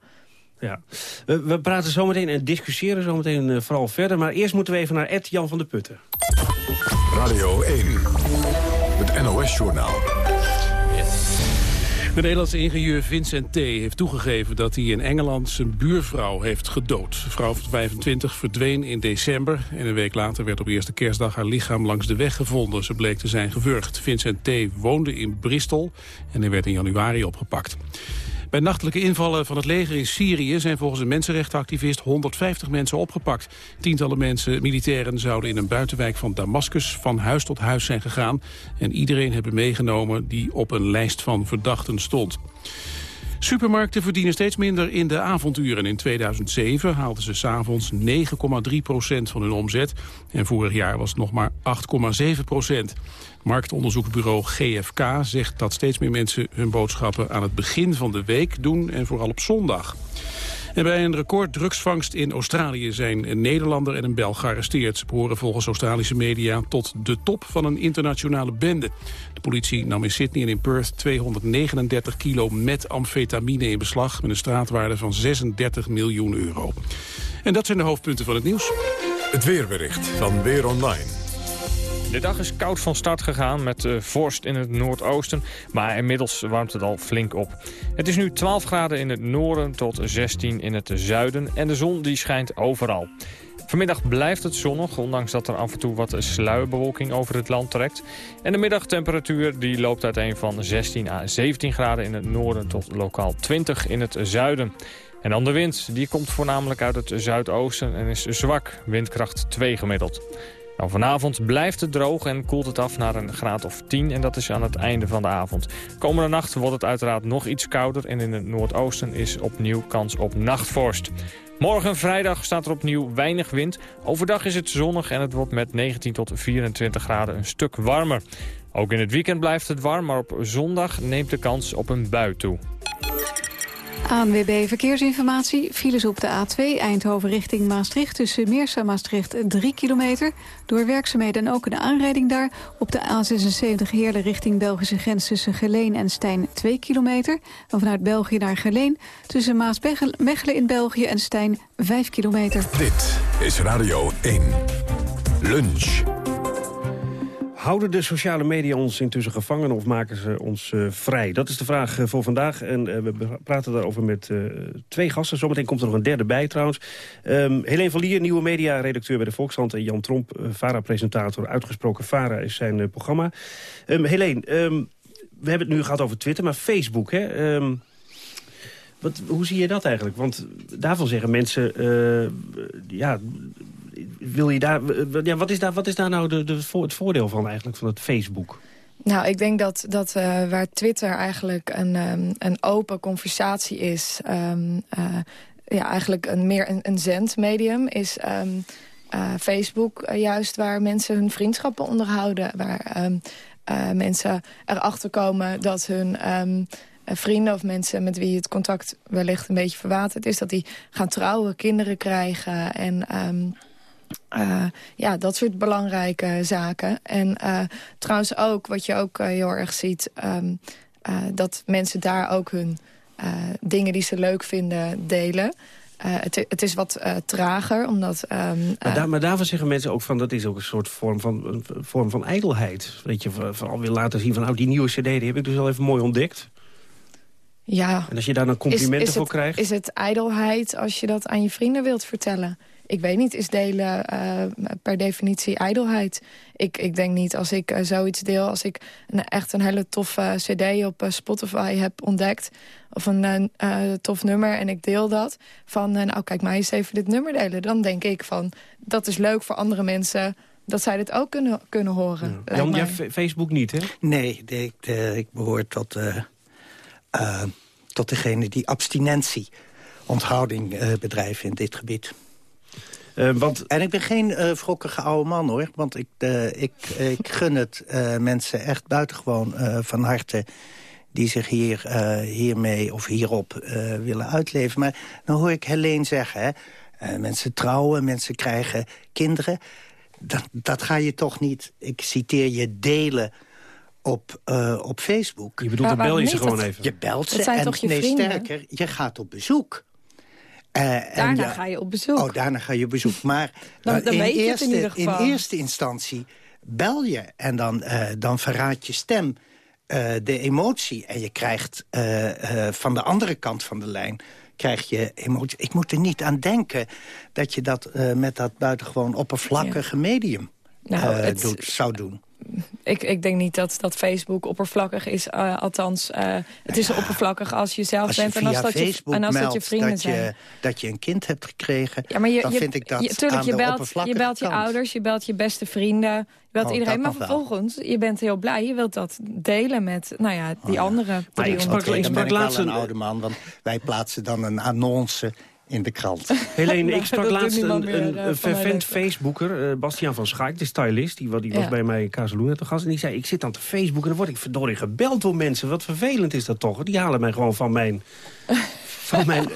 Ja. We, we praten zometeen en discussiëren zometeen eh, vooral verder. Maar eerst moeten we even naar Ed Jan van de Putten. Radio 1, het NOS-journaal. De Nederlandse ingenieur Vincent T. heeft toegegeven dat hij in Engeland zijn buurvrouw heeft gedood. De vrouw van 25 verdween in december en een week later werd op eerste kerstdag haar lichaam langs de weg gevonden. Ze bleek te zijn gewurgd. Vincent T. woonde in Bristol en hij werd in januari opgepakt. Bij nachtelijke invallen van het leger in Syrië zijn volgens een mensenrechtenactivist 150 mensen opgepakt. Tientallen mensen, militairen, zouden in een buitenwijk van Damascus van huis tot huis zijn gegaan. En iedereen hebben meegenomen die op een lijst van verdachten stond. Supermarkten verdienen steeds minder in de avonduren. In 2007 haalden ze s'avonds 9,3% van hun omzet. En vorig jaar was het nog maar 8,7 Marktonderzoeksbureau GFK zegt dat steeds meer mensen hun boodschappen aan het begin van de week doen en vooral op zondag. En bij een record drugsvangst in Australië zijn een Nederlander en een Belg gearresteerd. Ze behoren volgens Australische media tot de top van een internationale bende. De politie nam in Sydney en in Perth 239 kilo methamfetamine in beslag... met een straatwaarde van 36 miljoen euro. En dat zijn de hoofdpunten van het nieuws. Het weerbericht van Weer Online. De dag is koud van start gegaan met eh, vorst in het noordoosten, maar inmiddels warmt het al flink op. Het is nu 12 graden in het noorden tot 16 in het zuiden en de zon die schijnt overal. Vanmiddag blijft het zonnig, ondanks dat er af en toe wat sluierbewolking over het land trekt. En de middagtemperatuur die loopt uiteen van 16 à 17 graden in het noorden tot lokaal 20 in het zuiden. En dan de wind, die komt voornamelijk uit het zuidoosten en is zwak, windkracht 2 gemiddeld. Nou, vanavond blijft het droog en koelt het af naar een graad of 10 en dat is aan het einde van de avond. Komende nacht wordt het uiteraard nog iets kouder en in het noordoosten is opnieuw kans op nachtvorst. Morgen vrijdag staat er opnieuw weinig wind. Overdag is het zonnig en het wordt met 19 tot 24 graden een stuk warmer. Ook in het weekend blijft het warm, maar op zondag neemt de kans op een bui toe. ANWB Verkeersinformatie. Files op de A2 Eindhoven richting Maastricht... tussen Meersa en Maastricht 3 kilometer. Door werkzaamheden en ook een aanrijding daar. Op de A76 Heerlen richting Belgische grens... tussen Geleen en Stijn 2 kilometer. En vanuit België naar Geleen... tussen Maasmechelen in België en Stijn 5 kilometer. Dit is Radio 1. Lunch. Houden de sociale media ons intussen gevangen of maken ze ons uh, vrij? Dat is de vraag uh, voor vandaag. En uh, we praten daarover met twee gasten. Zometeen komt er nog een derde bij trouwens. Um, Helene van Lier, nieuwe media-redacteur bij de Volkskrant. En Jan Tromp, VARA-presentator. Uitgesproken VARA is zijn programma. Um, Helene, um, we hebben het nu gehad over Twitter, maar Facebook, hè? Wat, hoe zie je dat eigenlijk? Want daarvan zeggen mensen... ja, wil je daar, ja, wat, is daar, wat is daar nou de, het voordeel van eigenlijk, van het Facebook? Nou, ik denk dat, dat uh, waar Twitter eigenlijk een, um, een open conversatie is... Um, uh, ja, eigenlijk een, meer een, een zendmedium is... Um, uh, Facebook juist waar mensen hun vriendschappen onderhouden. Waar mensen erachter komen dat hun vrienden of mensen met wie het contact wellicht een beetje verwaterd is... dat die gaan trouwen, kinderen krijgen en... Uh, ja, dat soort belangrijke zaken. En uh, trouwens ook, wat je ook uh, heel erg ziet... Um, dat mensen daar ook hun dingen die ze leuk vinden delen... Het, het, is wat trager, omdat... Um, maar, daar, maar, daarvan zeggen mensen ook van... dat is ook een soort vorm van, een vorm van ijdelheid. Weet je, vooral wil laten zien van... nou, die nieuwe cd die heb ik dus al even mooi ontdekt. Ja. En als je daar dan complimenten is, is voor het, krijgt... Is het ijdelheid als je dat aan je vrienden wilt vertellen? Ik weet niet, is delen uh, per definitie ijdelheid. Ik, ik denk niet als ik uh, zoiets deel, als ik een, echt een hele toffe cd op uh, Spotify heb ontdekt... of een tof nummer en ik deel dat, van nou kijk mij eens even dit nummer delen. Dan denk ik van, dat is leuk voor andere mensen dat zij dit ook kunnen, kunnen horen. Ja. Jan, jij Facebook niet, hè? Nee, ik, ik behoor tot, tot degene die abstinentie, onthouding bedrijven in dit gebied. Uh, want... En ik ben geen uh, wrokkige oude man, hoor. Want ik, uh, ik, <laughs> ik gun het mensen echt buitengewoon van harte... die zich hier, hiermee of hierop willen uitleven. Maar dan hoor ik Helene zeggen... Hè, mensen trouwen, mensen krijgen kinderen. Dat, dat ga je toch niet, ik citeer je, delen op, op Facebook. Je bedoelt, dan bel je ze gewoon even. Je belt ze en toch je nee, vrienden? sterker, je gaat op bezoek. Uh, daarna ga je op bezoek. Oh, daarna ga je op bezoek. Maar <laughs> dan, dan in, weet je eerste, het in eerste instantie bel je en dan, uh, dan verraadt je stem uh, de emotie. En je krijgt van de andere kant van de lijn krijg je emotie. Ik moet er niet aan denken dat je dat met dat buitengewoon oppervlakkige ja. medium nou, het, doet, zou doen. Ik, ik denk niet dat, dat Facebook oppervlakkig is. Uh, althans, uh, het is ja, oppervlakkig als je zelf als bent je en als, dat Facebook je, en als dat je vrienden dat zijn. Je, dat je een kind hebt gekregen, ja, maar je, dan je, vind ik dat je, tuurlijk, aan je de belt, oppervlakkige Je belt je kant. ouders, je belt je beste vrienden, je belt Oh, iedereen. Maar vervolgens, je bent heel blij. Je wilt dat delen met nou ja, die Oh, ja. andere. Maar ik 300 sprak- ik dan sprak ben ik laatst wel een een- oude man, want wij plaatsen dan een annonce in de krant. <laughs> Helene, ik sprak laatst een, meer, een, eh, een mijn fervent. Facebooker, eh, Bastiaan van Schaik, de stylist. Die, die was bij mij in Kazeloen te gast. En die zei, ik zit aan te Facebook en dan word ik verdorie gebeld door mensen. Wat vervelend is dat toch? Die halen mij gewoon van mijn... van mijn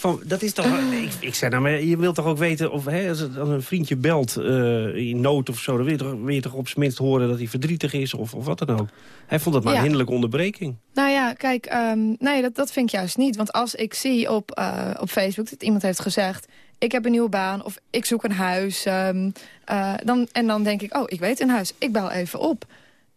van, dat is toch... Ik, ik zei, nou, maar je wilt toch ook weten... of hè, als, een vriendje belt eh, in nood of zo... dan wil je, toch, wil je toch op zijn minst horen dat hij verdrietig is of, of wat dan ook. Hij vond het maar Ja. een hinderlijke onderbreking. Nou ja, kijk, ehm, nee, dat, dat vind ik juist niet. Want als ik zie op, eh, op Facebook dat iemand heeft gezegd... ik heb een nieuwe baan of ik zoek een huis... ehm, eh, dan, en dan denk ik, oh, ik weet een huis, ik bel even op.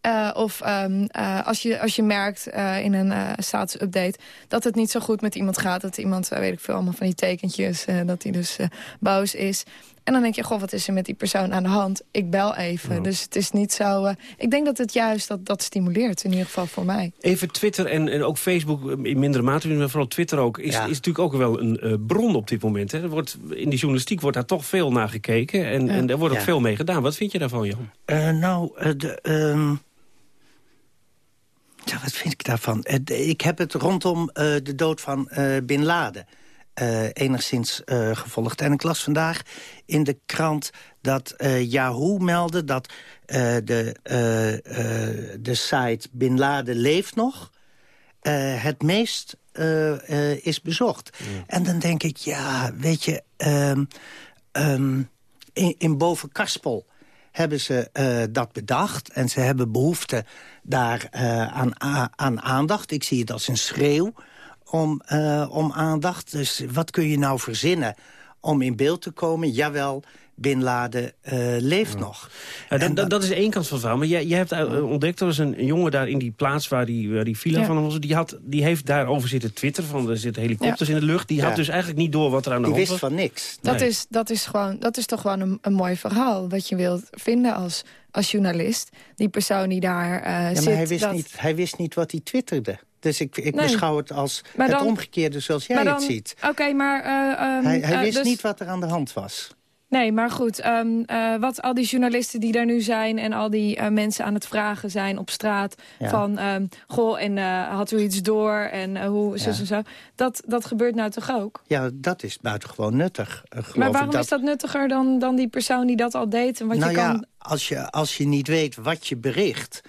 Eh, of ehm, eh, als, je, als je merkt eh, in een status-update... dat het niet zo goed met iemand gaat. Dat iemand, weet ik veel, allemaal van die tekentjes... eh, dat hij dus eh, boos is. En dan denk je, goh, wat is er met die persoon aan de hand? Ik bel even. Dus het is niet zo... eh, ik denk dat het juist dat, dat stimuleert, in ieder geval voor mij. Even Twitter en, en ook Facebook in mindere mate, maar vooral Twitter ook... is, Ja. is natuurlijk ook wel een eh, bron op dit moment. Hè. Er wordt, in die journalistiek wordt daar toch veel naar gekeken. En, en daar wordt ook Ja. veel mee gedaan. Wat vind je daarvan, Jan? Eh, nou, de, ehm, ja, wat vind ik daarvan? Eh, ik heb het rondom eh, de dood van eh, Bin Laden enigszins gevolgd. En ik las vandaag in de krant dat eh, Yahoo meldde... dat de, de site Bin Laden leeft nog... het meest is bezocht. En dan denk ik, ja, weet je... ehm, ehm, in, in Bovenkarspel hebben ze eh, dat bedacht. En ze hebben behoefte daar eh, aan, aan aandacht. Ik zie het als een schreeuw om, eh, om aandacht. Dus wat kun je nou verzinnen om in beeld te komen? Jawel, Bin Laden eh, leeft nog. Ja, dat, dat, dat is één kant van het verhaal. Maar jij, jij hebt ontdekt, er was een, jongen daar in die plaats waar die, waar die villa Ja. van hem was. Die, had, die heeft daarover zitten twitteren, van er zitten helikopters in de lucht. Die Ja. had dus eigenlijk niet door wat er aan de Die hand wist was. van niks. Dat, Nee. is, dat, is gewoon, dat is toch gewoon een, een mooi verhaal. Wat je wilt vinden als, als journalist. Die persoon die daar eh, Ja, zit. maar hij wist, dat, niet, hij wist niet wat hij twitterde. Dus ik, ik Nee. beschouw het als het omgekeerde zoals jij dan, het ziet. Oké, maar... eh, ehm, Hij, hij wist dus- niet wat er aan de hand was. Nee, maar goed, ehm, eh, wat al die journalisten die daar nu zijn... en al die eh, mensen aan het vragen zijn op straat... Ja. van, ehm, goh, en eh, had u iets door en hoe, zus Ja. en zo... Dat, dat gebeurt nou toch ook? Ja, dat is buitengewoon nuttig. Maar waarom dat... is dat nuttiger dan, dan die persoon die dat al deed? En wat nou je ja, kan... als je, als je niet weet wat je bericht...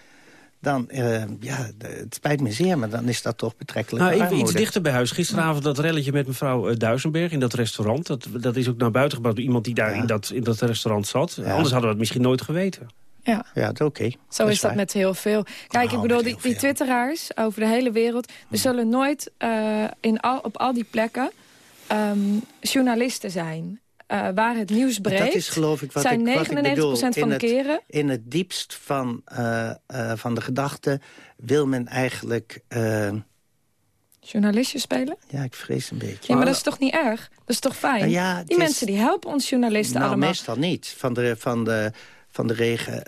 dan, eh, ja, het spijt me zeer, maar dan is dat toch betrekkelijk Nou, even iets dichter bij huis. Gisteravond dat relletje met mevrouw eh, Duisenberg in dat restaurant. Dat, dat is ook naar buiten gebracht door iemand die daar in, dat, in dat restaurant zat. Anders hadden we het misschien nooit geweten. Ja. Ja, dat oké. Zo is, dat met heel veel. Kijk, ik bedoel, die, die twitteraars over de hele wereld... er zullen nooit eh, in al, op al die plekken ehm, journalisten zijn... eh, waar het nieuws breekt. Dat is geloof ik wat zijn ik, wat ik 99% bedoel. van in de het, keren. In het diepst van, eh, eh, van de gedachte wil men eigenlijk... Journalistjes spelen? ja, ik vrees een beetje. Ja, maar dat is toch niet erg? Dat is toch fijn? Nou ja, het die is- mensen die helpen ons journalisten nou, allemaal. meestal niet. Van de, van de, van de regen...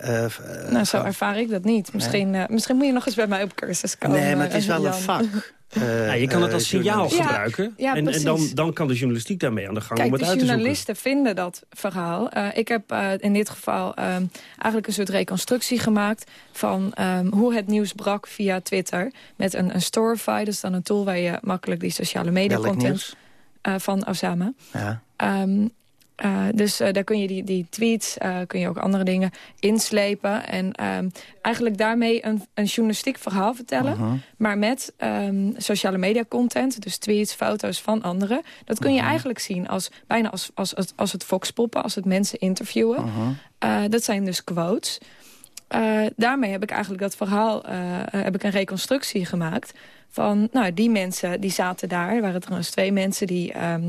Nou, zo van- ervaar ik dat niet. Misschien, eh, misschien moet je nog eens bij mij op cursus komen. Nee, maar het is wel een vak. <laughs> eh, ja, je kan het eh, als signaal journalist. gebruiken. ja, en en dan, dan kan de journalistiek daarmee aan de gang Kijk, om het de uit te zoeken. journalisten vinden dat verhaal. Eh, ik heb eh, in dit geval ehm, eigenlijk een soort reconstructie gemaakt... van ehm, hoe het nieuws brak via Twitter. Met een, een Storify, dat is dan een tool... waar je makkelijk die sociale media Welk content... nieuws? eh, van Osama. Ja. Ehm, eh, dus eh, daar kun je die, die tweets, eh, kun je ook andere dingen inslepen. En ehm, eigenlijk daarmee een, een journalistiek verhaal vertellen. Maar met ehm, sociale media content, dus tweets, foto's van anderen. Dat kun je eigenlijk zien als bijna als, als, als, als het foxpoppen, als het mensen interviewen. Dat zijn dus quotes. Daarmee heb ik eigenlijk dat verhaal, heb ik een reconstructie gemaakt. Van, nou, die mensen die zaten daar. Er waren trouwens twee mensen die... ehm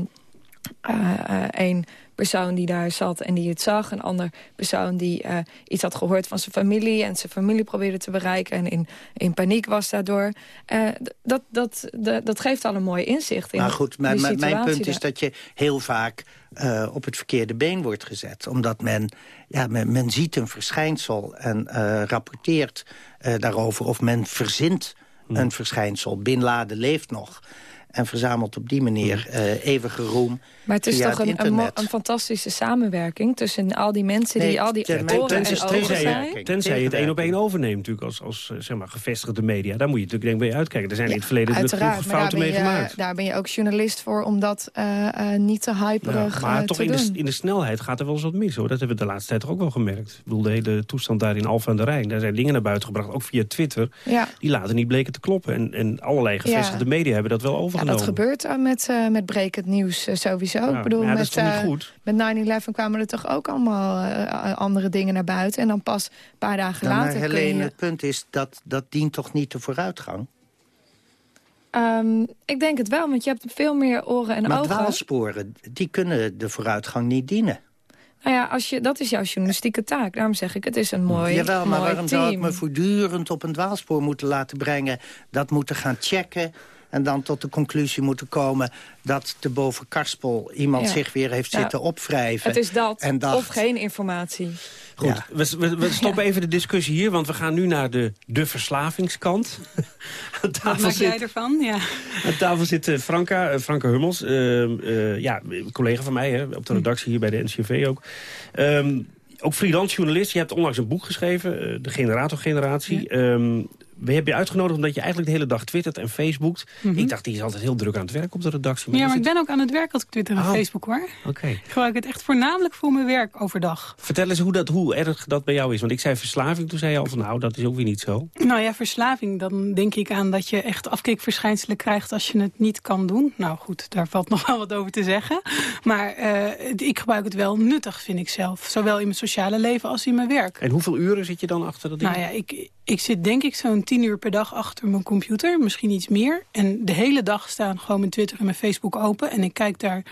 Eén persoon die daar zat en die het zag. Een ander persoon die eh, iets had gehoord van zijn familie... en zijn familie probeerde te bereiken en in, in paniek was daardoor. Eh, dat, dat, dat, dat geeft al een mooi inzicht in Maar goed, mijn, mijn- punt is dat je heel vaak eh, op het verkeerde been wordt gezet. Omdat men, ja, men, men ziet een verschijnsel en eh, rapporteert eh, daarover... of men verzint Hmm. een verschijnsel. Bin Laden leeft nog. En verzamelt op die manier eh, eeuwige roem Maar het is via toch het een, een, fantastische samenwerking... tussen al die mensen die al die ten- oren en Tenzij, ogen tenzij zijn. je, tenzij je het één op één overneemt natuurlijk als, als eh, zeg maar, gevestigde media. Daar moet je natuurlijk denk ik bij uitkijken. Er zijn in het verleden natuurlijk Uiteraard, genoeg maar daar fouten mee je, gemaakt. daar ben je ook journalist voor om dat eh, eh, niet te hyperig Ja, maar eh, toch te in de, in de snelheid gaat er wel eens wat mis. hoor. Dat hebben we de laatste tijd toch ook wel gemerkt. Ik bedoel, de hele toestand daar in Alphen aan de Rijn. Daar zijn dingen naar buiten gebracht, ook via Twitter. Ja. Die later niet bleken te kloppen. En, en allerlei gevestigde media hebben dat wel Ja, dat gebeurt uh, met, uh, met brekend nieuws uh, sowieso. Ja, ik bedoel, ja, dat met, is toch niet goed? met 9-11 kwamen er toch ook allemaal uh, andere dingen naar buiten. En dan pas een paar dagen Ja, maar later Helene, kun je... het punt is dat dat dient toch niet de vooruitgang? Um, ik denk het wel, want je hebt veel meer oren en maar ogen. Maar dwaalsporen, die kunnen de vooruitgang niet dienen. Nou ja, als je, dat is jouw journalistieke taak. Daarom zeg ik, het is een mooi Jawel, maar mooi waarom team. zou ik me voortdurend op een dwaalspoor moeten laten brengen? Dat moeten gaan checken, En dan tot de conclusie moeten komen dat de boven Karspel iemand Ja. zich weer heeft Ja. zitten opwrijven. Het is dat, en dacht, of geen informatie. Goed, we, we, we stoppen even de discussie hier, want we gaan nu naar de, de verslavingskant. <laughs> Aan Wat tafel maak jij ervan? Ja. aan tafel zit eh, Franka, eh, Franka Hummels, eh, eh, ja, collega van mij hè, op de redactie hier bij de NCV ook. Ehm, ook freelance journalist. Je hebt onlangs een boek geschreven, De Generator-generatie. Ehm, we hebben je uitgenodigd omdat je eigenlijk de hele dag twittert en facebookt. Mhm. Ik dacht, die is altijd heel druk aan het werk op de redactie. Ja, maar ik ben ook aan het werk als ik Twitter en Oh. Facebook hoor. Oké. Ik gebruik het echt voornamelijk voor mijn werk overdag. Vertel eens hoe, dat, hoe erg dat bij jou is. Want ik zei verslaving, toen zei je al van nou, dat is ook weer niet zo. Nou ja, verslaving, dan denk ik aan dat je echt afkeekverschijnselen krijgt als je het niet kan doen. Nou goed, daar valt <laughs> nog wel wat over te zeggen. Maar eh, ik gebruik het wel nuttig, vind ik zelf. Zowel in mijn sociale leven als in mijn werk. En hoeveel uren zit je dan achter dat ding? Nou ja, ik, ik zit denk ik zo'n tien uur per dag achter mijn computer. Misschien iets meer. En de hele dag staan gewoon mijn Twitter en mijn Facebook open. En ik kijk daar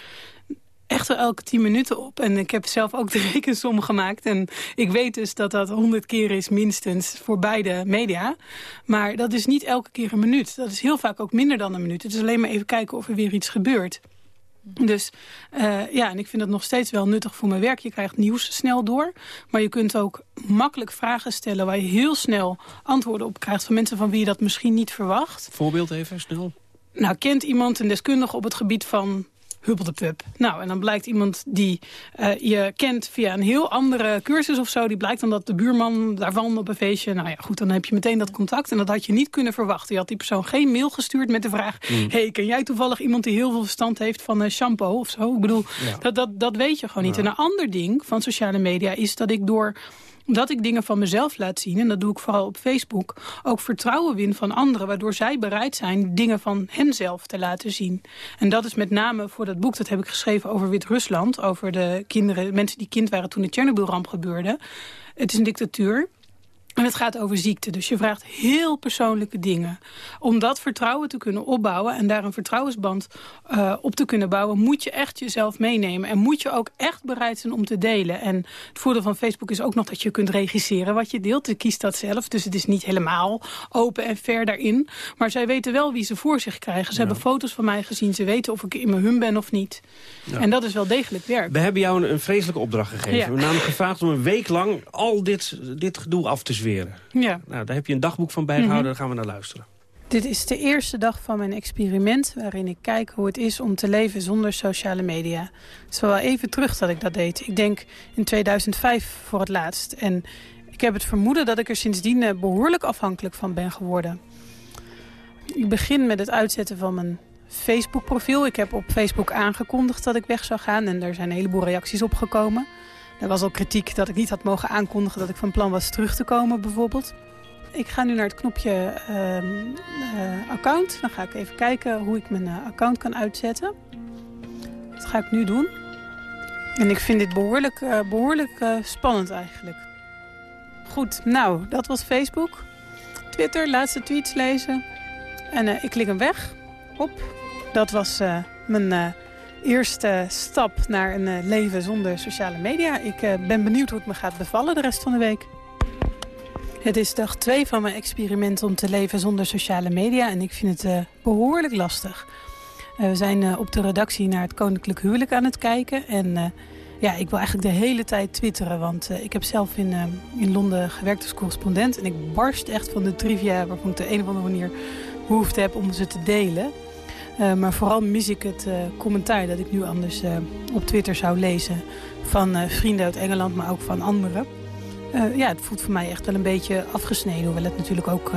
echt wel elke tien minuten op. En ik heb zelf ook de <laughs> rekensom gemaakt. En ik weet dus dat dat honderd keer is minstens voor beide media. Maar dat is niet elke keer een minuut. Dat is heel vaak ook minder dan een minuut. Het is alleen maar even kijken of er weer iets gebeurt. Dus eh, ja, en ik vind dat nog steeds wel nuttig voor mijn werk. Je krijgt nieuws snel door. Maar je kunt ook makkelijk vragen stellen... waar je heel snel antwoorden op krijgt... van mensen van wie je dat misschien niet verwacht. Voorbeeld even, snel. Nou, kent iemand een deskundige op het gebied van Hubbel de Pub? Nou, en dan blijkt iemand die eh, je kent via een heel andere cursus of zo... die blijkt dan dat de buurman daarvan op een feestje... nou ja, goed, dan heb je meteen dat contact. En dat had je niet kunnen verwachten. Je had die persoon geen mail gestuurd met de vraag... Mm. hey, ken jij toevallig iemand die heel veel verstand heeft van eh, shampoo of zo? Ik bedoel, Ja. dat, dat, dat weet je gewoon niet. Ja. En een ander ding van sociale media is dat ik door dat ik dingen van mezelf laat zien, en dat doe ik vooral op Facebook... ook vertrouwen win van anderen, waardoor zij bereid zijn... dingen van henzelf te laten zien. En dat is met name voor dat boek, dat heb ik geschreven over Wit-Rusland... over de kinderen, mensen die kind waren toen de Tsjernobyl-ramp gebeurde. Het is een dictatuur. En het gaat over ziekte. Dus je vraagt heel persoonlijke dingen. Om dat vertrouwen te kunnen opbouwen en daar een vertrouwensband eh, op te kunnen bouwen, moet je echt jezelf meenemen. En moet je ook echt bereid zijn om te delen. En het voordeel van Facebook is ook nog dat je kunt regisseren wat je deelt. Je kiest dat zelf. Dus het is niet helemaal open en fair daarin. Maar zij weten wel wie ze voor zich krijgen. Ze Ja. hebben foto's van mij gezien. Ze weten of ik in mijn hum ben of niet. Ja. En dat is wel degelijk werk. We hebben jou een, een vreselijke opdracht gegeven. Ja. We hebben namelijk gevraagd om een week lang al dit, dit gedoe af te zweren. Ja. Nou, daar heb je een dagboek van bijgehouden, Mhm. daar gaan we naar luisteren. Dit is de eerste dag van mijn experiment waarin ik kijk hoe het is om te leven zonder sociale media. Het is wel even terug dat ik dat deed. Ik denk in 2005 voor het laatst. En ik heb het vermoeden dat ik er sindsdien eh, behoorlijk afhankelijk van ben geworden. Ik begin met het uitzetten van mijn Facebook-profiel. Ik heb op Facebook aangekondigd dat ik weg zou gaan en er zijn een heleboel reacties op gekomen. Er was al kritiek dat ik niet had mogen aankondigen dat ik van plan was terug te komen bijvoorbeeld. Ik ga nu naar het knopje ehm, eh, account. Dan ga ik even kijken hoe ik mijn eh, account kan uitzetten. Dat ga ik nu doen. En ik vind dit behoorlijk, eh, behoorlijk eh, spannend eigenlijk. Goed, nou, dat was Facebook. Twitter, laatste tweets lezen. En ik klik hem weg. Op. Dat was mijn eerste stap naar een eh, leven zonder sociale media. Ik eh, ben benieuwd hoe het me gaat bevallen de rest van de week. Het is dag twee van mijn experiment om te leven zonder sociale media. En ik vind het eh, behoorlijk lastig. We zijn op de redactie naar het Koninklijk Huwelijk aan het kijken. En ja, ik wil eigenlijk de hele tijd twitteren. Want ik heb zelf in, in Londen gewerkt als correspondent. En ik barst echt van de trivia waarvan ik de een of andere manier behoefte heb om ze te delen. Eh, maar vooral mis ik het eh, commentaar dat ik nu anders eh, op Twitter zou lezen. Van vrienden uit Engeland, maar ook van anderen. Ja, het voelt voor mij echt wel een beetje afgesneden. Hoewel het natuurlijk ook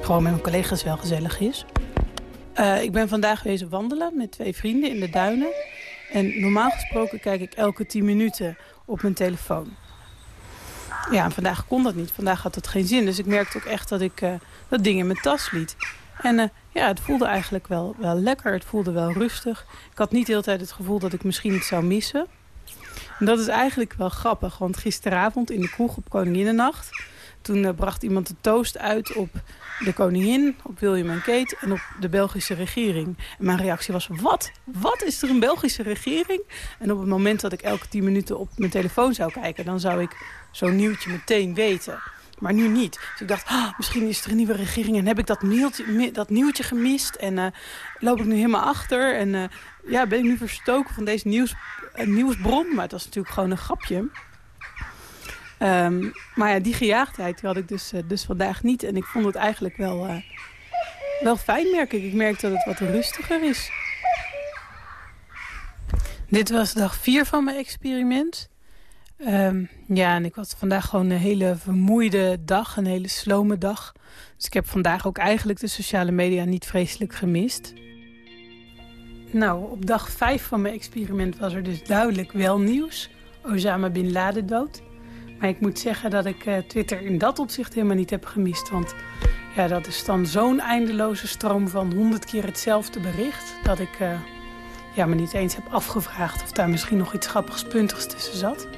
gewoon met mijn collega's wel gezellig is. Ik ben vandaag wezen wandelen met twee vrienden in de duinen. En normaal gesproken kijk ik elke 10 minuten op mijn telefoon. Ja, en vandaag kon dat niet. Vandaag had het geen zin. Dus ik merkte ook echt dat ik dat ding in mijn tas liet. En eh, ja, het voelde eigenlijk wel, wel lekker. Het voelde wel rustig. Ik had niet de hele tijd het gevoel dat ik misschien iets zou missen. En dat is eigenlijk wel grappig. Want gisteravond in de kroeg op Koninginnennacht... toen eh, bracht iemand de toast uit op de koningin, op William en Kate... en op de Belgische regering. En mijn reactie was, wat? Wat is er een Belgische regering? En op het moment dat ik elke tien minuten op mijn telefoon zou kijken... dan zou ik zo'n nieuwtje meteen weten. Maar nu niet. Dus ik dacht, ah, misschien is er een nieuwe regering... en heb ik dat, mailtje, dat nieuwtje gemist en uh, loop ik nu helemaal achter... en uh, ja, ben ik nu verstoken van deze nieuws, uh, nieuwsbron. Maar het was natuurlijk gewoon een grapje. Um, maar ja, die gejaagdheid had ik dus, dus vandaag niet. En ik vond het eigenlijk wel, wel fijn, merk ik. Ik merk dat het wat rustiger is. Dit was dag vier van mijn experiment. Um, ja, en ik had vandaag gewoon een hele vermoeide dag, een hele slome dag. Dus ik heb vandaag ook eigenlijk de sociale media niet vreselijk gemist. Nou, op dag vijf van mijn experiment was er dus duidelijk wel nieuws. Osama Bin Laden dood. Maar ik moet zeggen dat ik uh, Twitter in dat opzicht helemaal niet heb gemist. Want ja, dat is dan zo'n eindeloze stroom van honderd keer hetzelfde bericht... dat ik uh, ja, me niet eens heb afgevraagd of daar misschien nog iets grappigs puntigs tussen zat.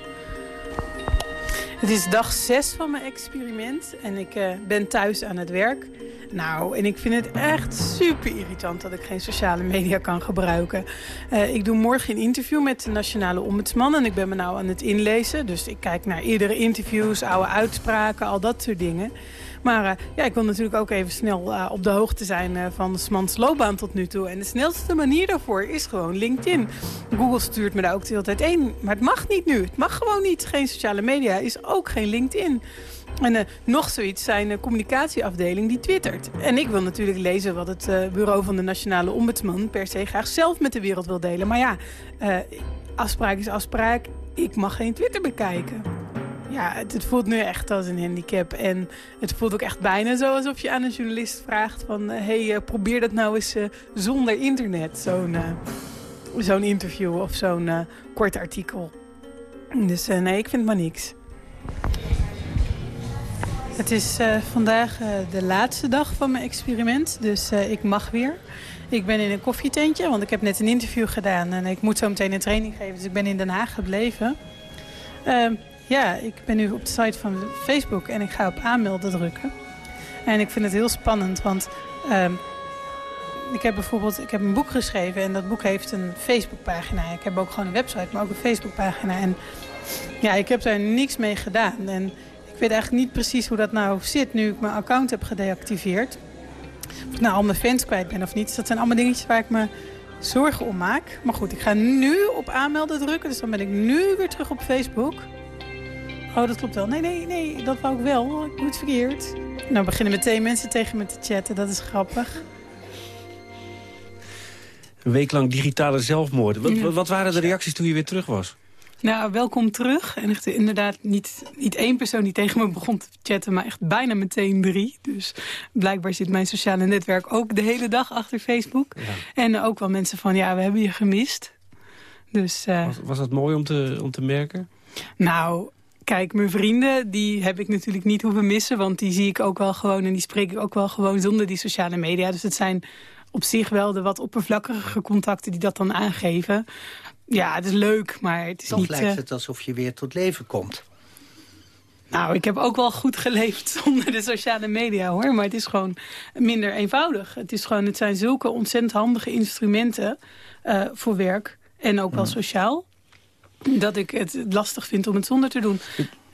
Het is dag 6 van mijn experiment en ik uh, ben thuis aan het werk. Nou, en ik vind het echt super irritant dat ik geen sociale media kan gebruiken. Uh, ik doe morgen een interview met de Nationale Ombudsman en ik ben me nou aan het inlezen. Dus ik kijk naar eerdere interviews, oude uitspraken, al dat soort dingen. Maar uh, ja, ik wil natuurlijk ook even snel uh, op de hoogte zijn uh, van Smans loopbaan tot nu toe. En de snelste manier daarvoor is gewoon LinkedIn. Google stuurt me daar ook de hele tijd in. Maar het mag niet nu. Het mag gewoon niet. Geen sociale media is ook geen LinkedIn. En nog zoiets zijn de communicatieafdeling die twittert. En ik wil natuurlijk lezen wat het bureau van de Nationale Ombudsman... per se graag zelf met de wereld wil delen. Maar ja, afspraak is afspraak. Ik mag geen Twitter bekijken. Ja, het, het, voelt nu echt als een handicap. En het voelt ook echt bijna zo alsof je aan een journalist vraagt van... hé, hey, probeer dat nou eens zonder internet, zo'n zo'n interview of zo'n kort artikel. Dus nee, ik vind maar niks. Het is vandaag de laatste dag van mijn experiment, dus ik mag weer. Ik ben in een koffietentje, want ik heb net een interview gedaan en ik moet zo meteen een training geven. Dus ik ben in Den Haag gebleven. Ja, ik ben nu op de site van Facebook en ik ga op aanmelden drukken. En ik vind het heel spannend, want ehm, ik heb bijvoorbeeld ik heb een boek geschreven en dat boek heeft een Facebookpagina. Ik heb ook gewoon een website, maar ook een Facebookpagina. En ja, ik heb daar niks mee gedaan. En ik weet eigenlijk niet precies hoe dat nou zit nu ik mijn account heb gedeactiveerd. Of ik nou al mijn fans kwijt ben of niet. Dus dat zijn allemaal dingetjes waar ik me zorgen om maak. Maar goed, ik ga nu op aanmelden drukken. Dus dan ben ik nu weer terug op Facebook. Oh, dat klopt wel. Nee, nee, nee, dat wou ik wel. Ik doe het verkeerd. Nou beginnen meteen mensen tegen me te chatten. Dat is grappig. Een week lang digitale zelfmoord. Wat, ja. wat waren de reacties toen je weer terug was? Nou, welkom terug. En echt inderdaad niet, niet één persoon die tegen me begon te chatten... maar echt bijna meteen drie. Dus blijkbaar zit mijn sociale netwerk ook de hele dag achter Facebook. Ja. En ook wel mensen van, ja, we hebben je gemist. Dus, uh, was, was dat mooi om te, om te merken? Nou, kijk, mijn vrienden, die heb ik natuurlijk niet hoeven missen... want die zie ik ook wel gewoon en die spreek ik ook wel gewoon zonder die sociale media. Dus het zijn op zich wel de wat oppervlakkige contacten die dat dan aangeven. Ja, het is leuk, maar het is Toch niet... lijkt uh... het alsof je weer tot leven komt. Nou, ik heb ook wel goed geleefd <laughs> zonder de sociale media, hoor. Maar het is gewoon minder eenvoudig. Het, is gewoon, het zijn zulke ontzettend handige instrumenten uh, voor werk. En ook wel sociaal. Dat ik het lastig vind om het zonder te doen.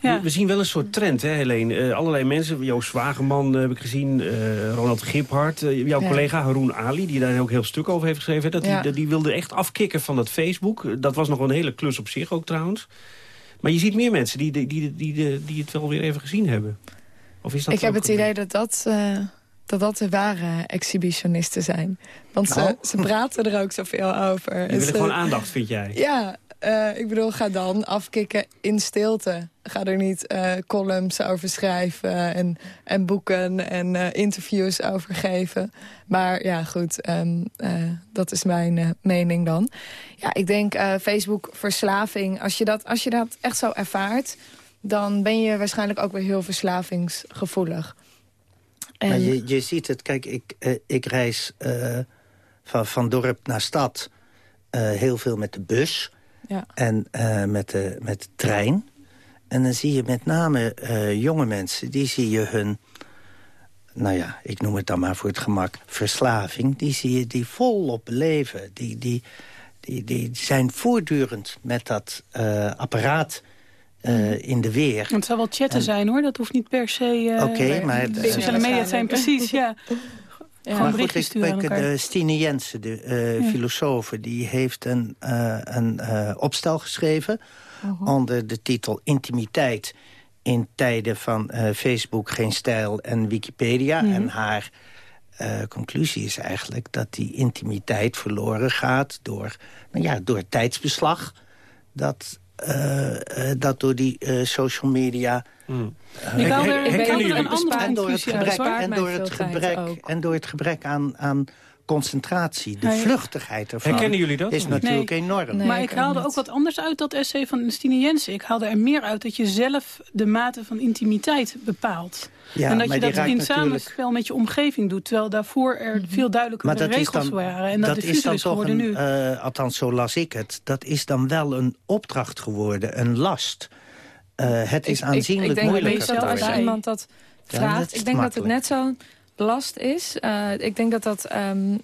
Ja. We zien wel een soort trend, hè, Helene. Uh, allerlei mensen, Joost Wageman uh, heb ik gezien, uh, Ronald Giphart, jouw ja. collega Haroon Ali, die daar ook heel stuk over heeft geschreven. Dat ja. die, die wilde echt afkicken van dat Facebook. Dat was nog een hele klus op zich ook trouwens. Maar je ziet meer mensen die, die, die, die, die het wel weer even gezien hebben. Of is dat ik heb het idee dat dat, dat dat de ware exhibitionisten zijn. Want nou. ze, ze praten er ook zoveel over. Die willen ze, gewoon aandacht, vind jij? Ja, uh, ik bedoel, ga dan afkicken in stilte. Ga er niet uh, columns over schrijven en, en boeken en uh, interviews over geven. Maar ja, goed, um, dat is mijn mening dan. Ja, ik denk Facebook-verslaving, als, je dat, als je dat echt zo ervaart... dan ben je waarschijnlijk ook weer heel verslavingsgevoelig. En... Maar je, je ziet het, kijk, ik, ik reis van, van dorp naar stad heel veel met de bus... Ja. En uh, met, de, met de trein. En dan zie je met name uh, jonge mensen, die zie je hun... nou ja, ik noem het dan maar voor het gemak verslaving... die zie je die volop beleven. Die, die, die, die zijn voortdurend met dat uh, apparaat eh, in de weer. Het zou wel chatten zijn hoor, dat hoeft niet per se... uh, Oké, maar... De sociale media zijn precies, ja. Ja. Maar goed, ik, de Stine Jensen, de uh, ja. filosoof, die heeft een, uh, een uh, opstel geschreven... -huh. onder de titel Intimiteit in tijden van Facebook, Geen Stijl en Wikipedia. -huh. En haar conclusie is eigenlijk dat die intimiteit verloren gaat... door, nou ja, door tijdsbeslag dat dat door die uh, social media... Mm. ik er, er een andere en door het gebrek, en door het gebrek, en door het gebrek aan, aan concentratie, de vluchtigheid ervan... Herkennen jullie dat? is natuurlijk nee. enorm. Nee, maar ik haalde ook wat anders uit dat essay van Stine Jensen. Ik haalde er meer uit dat je zelf de mate van intimiteit bepaalt. Ja, en dat je dat in natuurlijk... samenspel met je omgeving doet. Terwijl daarvoor er veel duidelijker regels dan, waren. En dat, dat de is dan is toch een, nu. uh, althans zo las ik het, dat is dan wel een opdracht geworden, een last. Uh, het is ik, aanzienlijk ik, ik denk moeilijker dat als je iemand dat vraagt, ja, dat ik denk makkelijk. dat het net zo'n last is. Uh, ik denk dat dat um,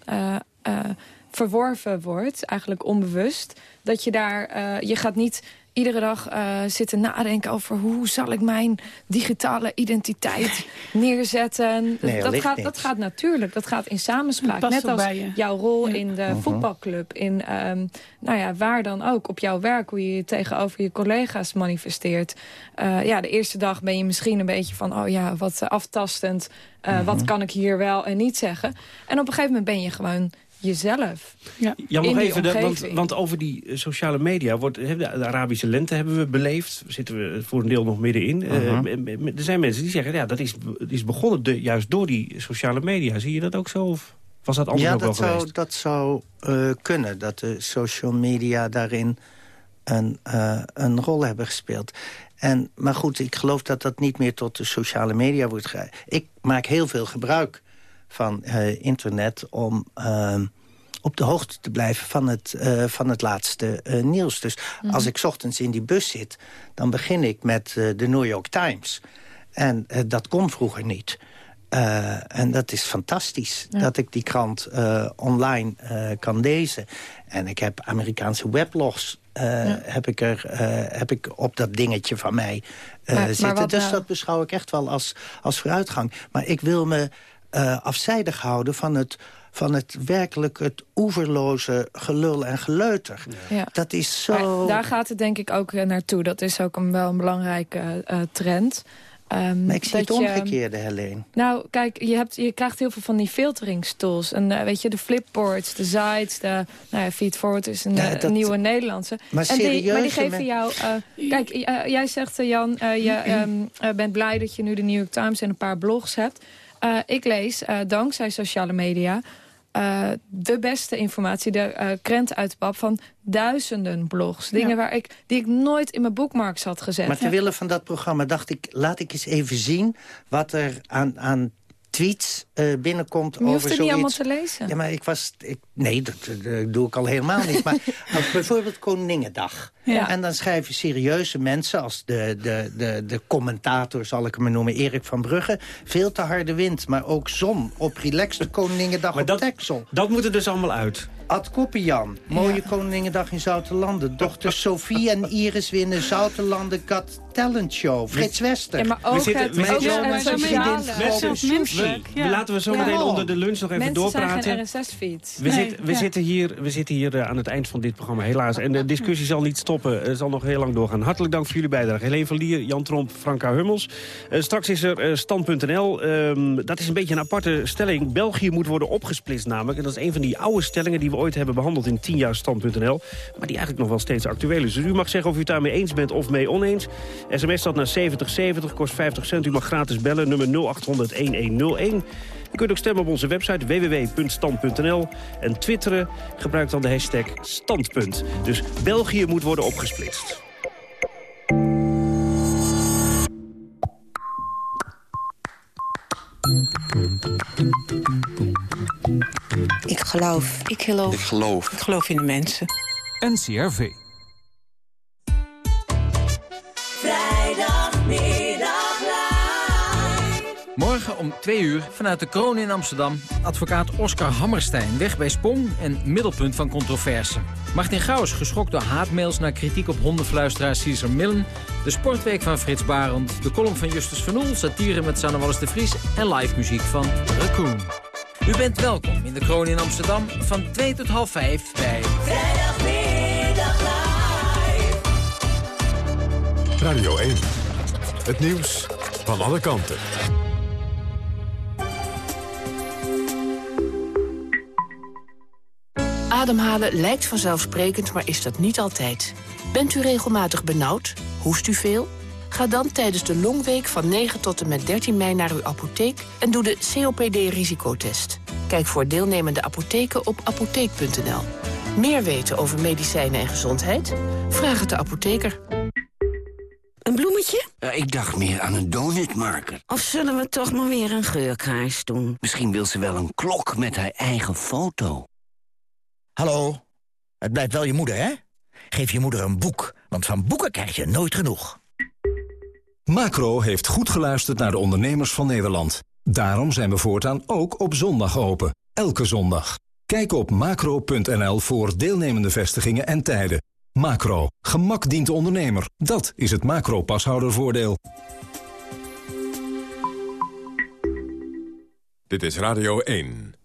verworven wordt, eigenlijk onbewust. Dat je daar, je gaat niet iedere dag uh, zitten nadenken over hoe zal ik mijn digitale identiteit <laughs> neerzetten. Nee, dat, gaat, dat gaat natuurlijk, dat gaat in samenspraak. Net als je. jouw rol ja. in de Uh -huh. voetbalclub, in um, nou ja, waar dan ook, op jouw werk, hoe je je tegenover je collega's manifesteert. Uh, ja, de eerste dag ben je misschien een beetje van, oh ja, wat aftastend. Uh, uh -huh. Wat kan ik hier wel en niet zeggen? En op een gegeven moment ben je gewoon jezelf. Ja, ja nog even, de, want, want, over die sociale media, wordt, de Arabische lente hebben we beleefd. Zitten we voor een deel nog middenin. Uh -huh. uh, er zijn mensen die zeggen, ja, dat is, is begonnen de, juist door die sociale media. Zie je dat ook zo? Of was dat anders ja, ook dat wel zou, geweest? dat zou uh, kunnen, dat de social media daarin een, uh, een rol hebben gespeeld. En, maar goed, ik geloof dat dat niet meer tot de sociale media wordt gegaan. Ik maak heel veel gebruik van uh, internet om uh, op de hoogte te blijven van het, uh, van het laatste uh, nieuws. Dus mm. als ik ochtends in die bus zit, dan begin ik met de New York Times. En dat kon vroeger niet. en dat is fantastisch, ja. dat ik die krant online kan lezen. En ik heb Amerikaanse weblogs ja. heb, ik er, heb ik op dat dingetje van mij maar, zitten. Maar dus nou? dat beschouw ik echt wel als, als vooruitgang. Maar ik wil me uh, afzijdig houden van het, van het werkelijk het oeverloze gelul en geleuter. Ja. Dat is zo... Maar daar gaat het denk ik ook naartoe. Dat is ook een, wel een belangrijke uh, trend. Um, maar ik zie het omgekeerde, Helene. Nou, kijk, je, hebt, je krijgt heel veel van die filteringstools. En uh, weet je, de flipboards, de sites, de nou ja, feedforward is een, ja, dat, nieuwe Nederlandse. Maar, en die, maar die geven men... jou... Uh, kijk, uh, jij zegt, Jan, je um, bent blij dat je nu de New York Times en een paar blogs hebt. Uh, ik lees, uh, dankzij sociale media, uh, de beste informatie, de krent uit de pap van duizenden blogs. Dingen Ja. waar ik, die ik nooit in mijn bookmarks had gezet. Maar ter wille van dat programma dacht ik, laat ik eens even zien... wat er aan, aan tweets uh, binnenkomt Je hoeft over het zoiets. niet allemaal te lezen. Ja, maar ik was... Ik, nee, dat, dat doe ik al helemaal niet. Maar <laughs> als bijvoorbeeld Koningendag. Ja. En dan schrijven serieuze mensen... als de, de, de, de commentator, zal ik hem maar noemen, Erik van Brugge... veel te harde wind, maar ook zon op relaxte Koningendag Maar op dat- Texel. Dat moet er dus allemaal uit. Ad Koppian, mooie Koningendag in Zoutelanden. Dochter <laughs> Sophie en Iris winnen Zoutelanden Got Talent Show. Frits Wester. Ja, maar ook We zitten- het, ook Mensen, we, ja. laten we zo Ja. meteen onder de lunch nog even Mensen zijn doorpraten. We, Nee, zitten, we, ja. zitten hier, we zitten hier uh, aan het eind van dit programma, helaas. En de discussie zal niet stoppen. Het zal nog heel lang doorgaan. Hartelijk dank voor jullie bijdrage. Helene van Lier, Jan Tromp, Franka Hummels. Uh, straks is er uh, stand.nl. Um, dat is een beetje een aparte stelling. België moet worden opgesplitst namelijk. En dat is een van die oude stellingen die we ooit hebben behandeld in 10 jaar stand.nl. Maar die eigenlijk nog wel steeds actueel is. Dus u mag zeggen of u het daarmee eens bent of mee oneens. SMS staat naar 7070, kost 50 cent. U mag gratis bellen, nummer 0800-1101. U kunt ook stemmen op onze website www.stand.nl. En twitteren gebruik dan de hashtag standpunt. Dus België moet worden opgesplitst. Ik geloof. Ik geloof. Ik geloof. Ik geloof in de mensen. NCRV. Morgen om 2 uur vanuit de kroon in Amsterdam... advocaat Oscar Hammerstein, weg bij Spong en middelpunt van controverse. Martin Gauws, geschokt door haatmails naar kritiek op hondenfluisteraar Caesar Millen... de sportweek van Frits Barend, de column van Justus Van Oel... satire met Sanne Wallis de Vries en live muziek van Raccoon. U bent welkom in de kroon in Amsterdam van 2 tot half 5 bij... Vrijdagmiddag live. Radio 1. Het nieuws van alle kanten. Ademhalen lijkt vanzelfsprekend, maar is dat niet altijd. Bent u regelmatig benauwd? Hoest u veel? Ga dan tijdens de longweek van 9 tot en met 13 mei naar uw apotheek... en doe de COPD-risicotest. Kijk voor deelnemende apotheken op apotheek.nl. Meer weten over medicijnen en gezondheid? Vraag het de apotheker. Een bloemetje? ik dacht meer aan een donutmarker. Of zullen we toch maar weer een geurkaars doen? Misschien wil ze wel een klok met haar eigen foto. Hallo, het blijft wel je moeder, hè? Geef je moeder een boek, want van boeken krijg je nooit genoeg. Macro heeft goed geluisterd naar de ondernemers van Nederland. Daarom zijn we voortaan ook op zondag open. Elke zondag. Kijk op macro.nl voor deelnemende vestigingen en tijden. Macro. Gemak dient de ondernemer. Dat is het macro-pashoudervoordeel. Dit is Radio 1.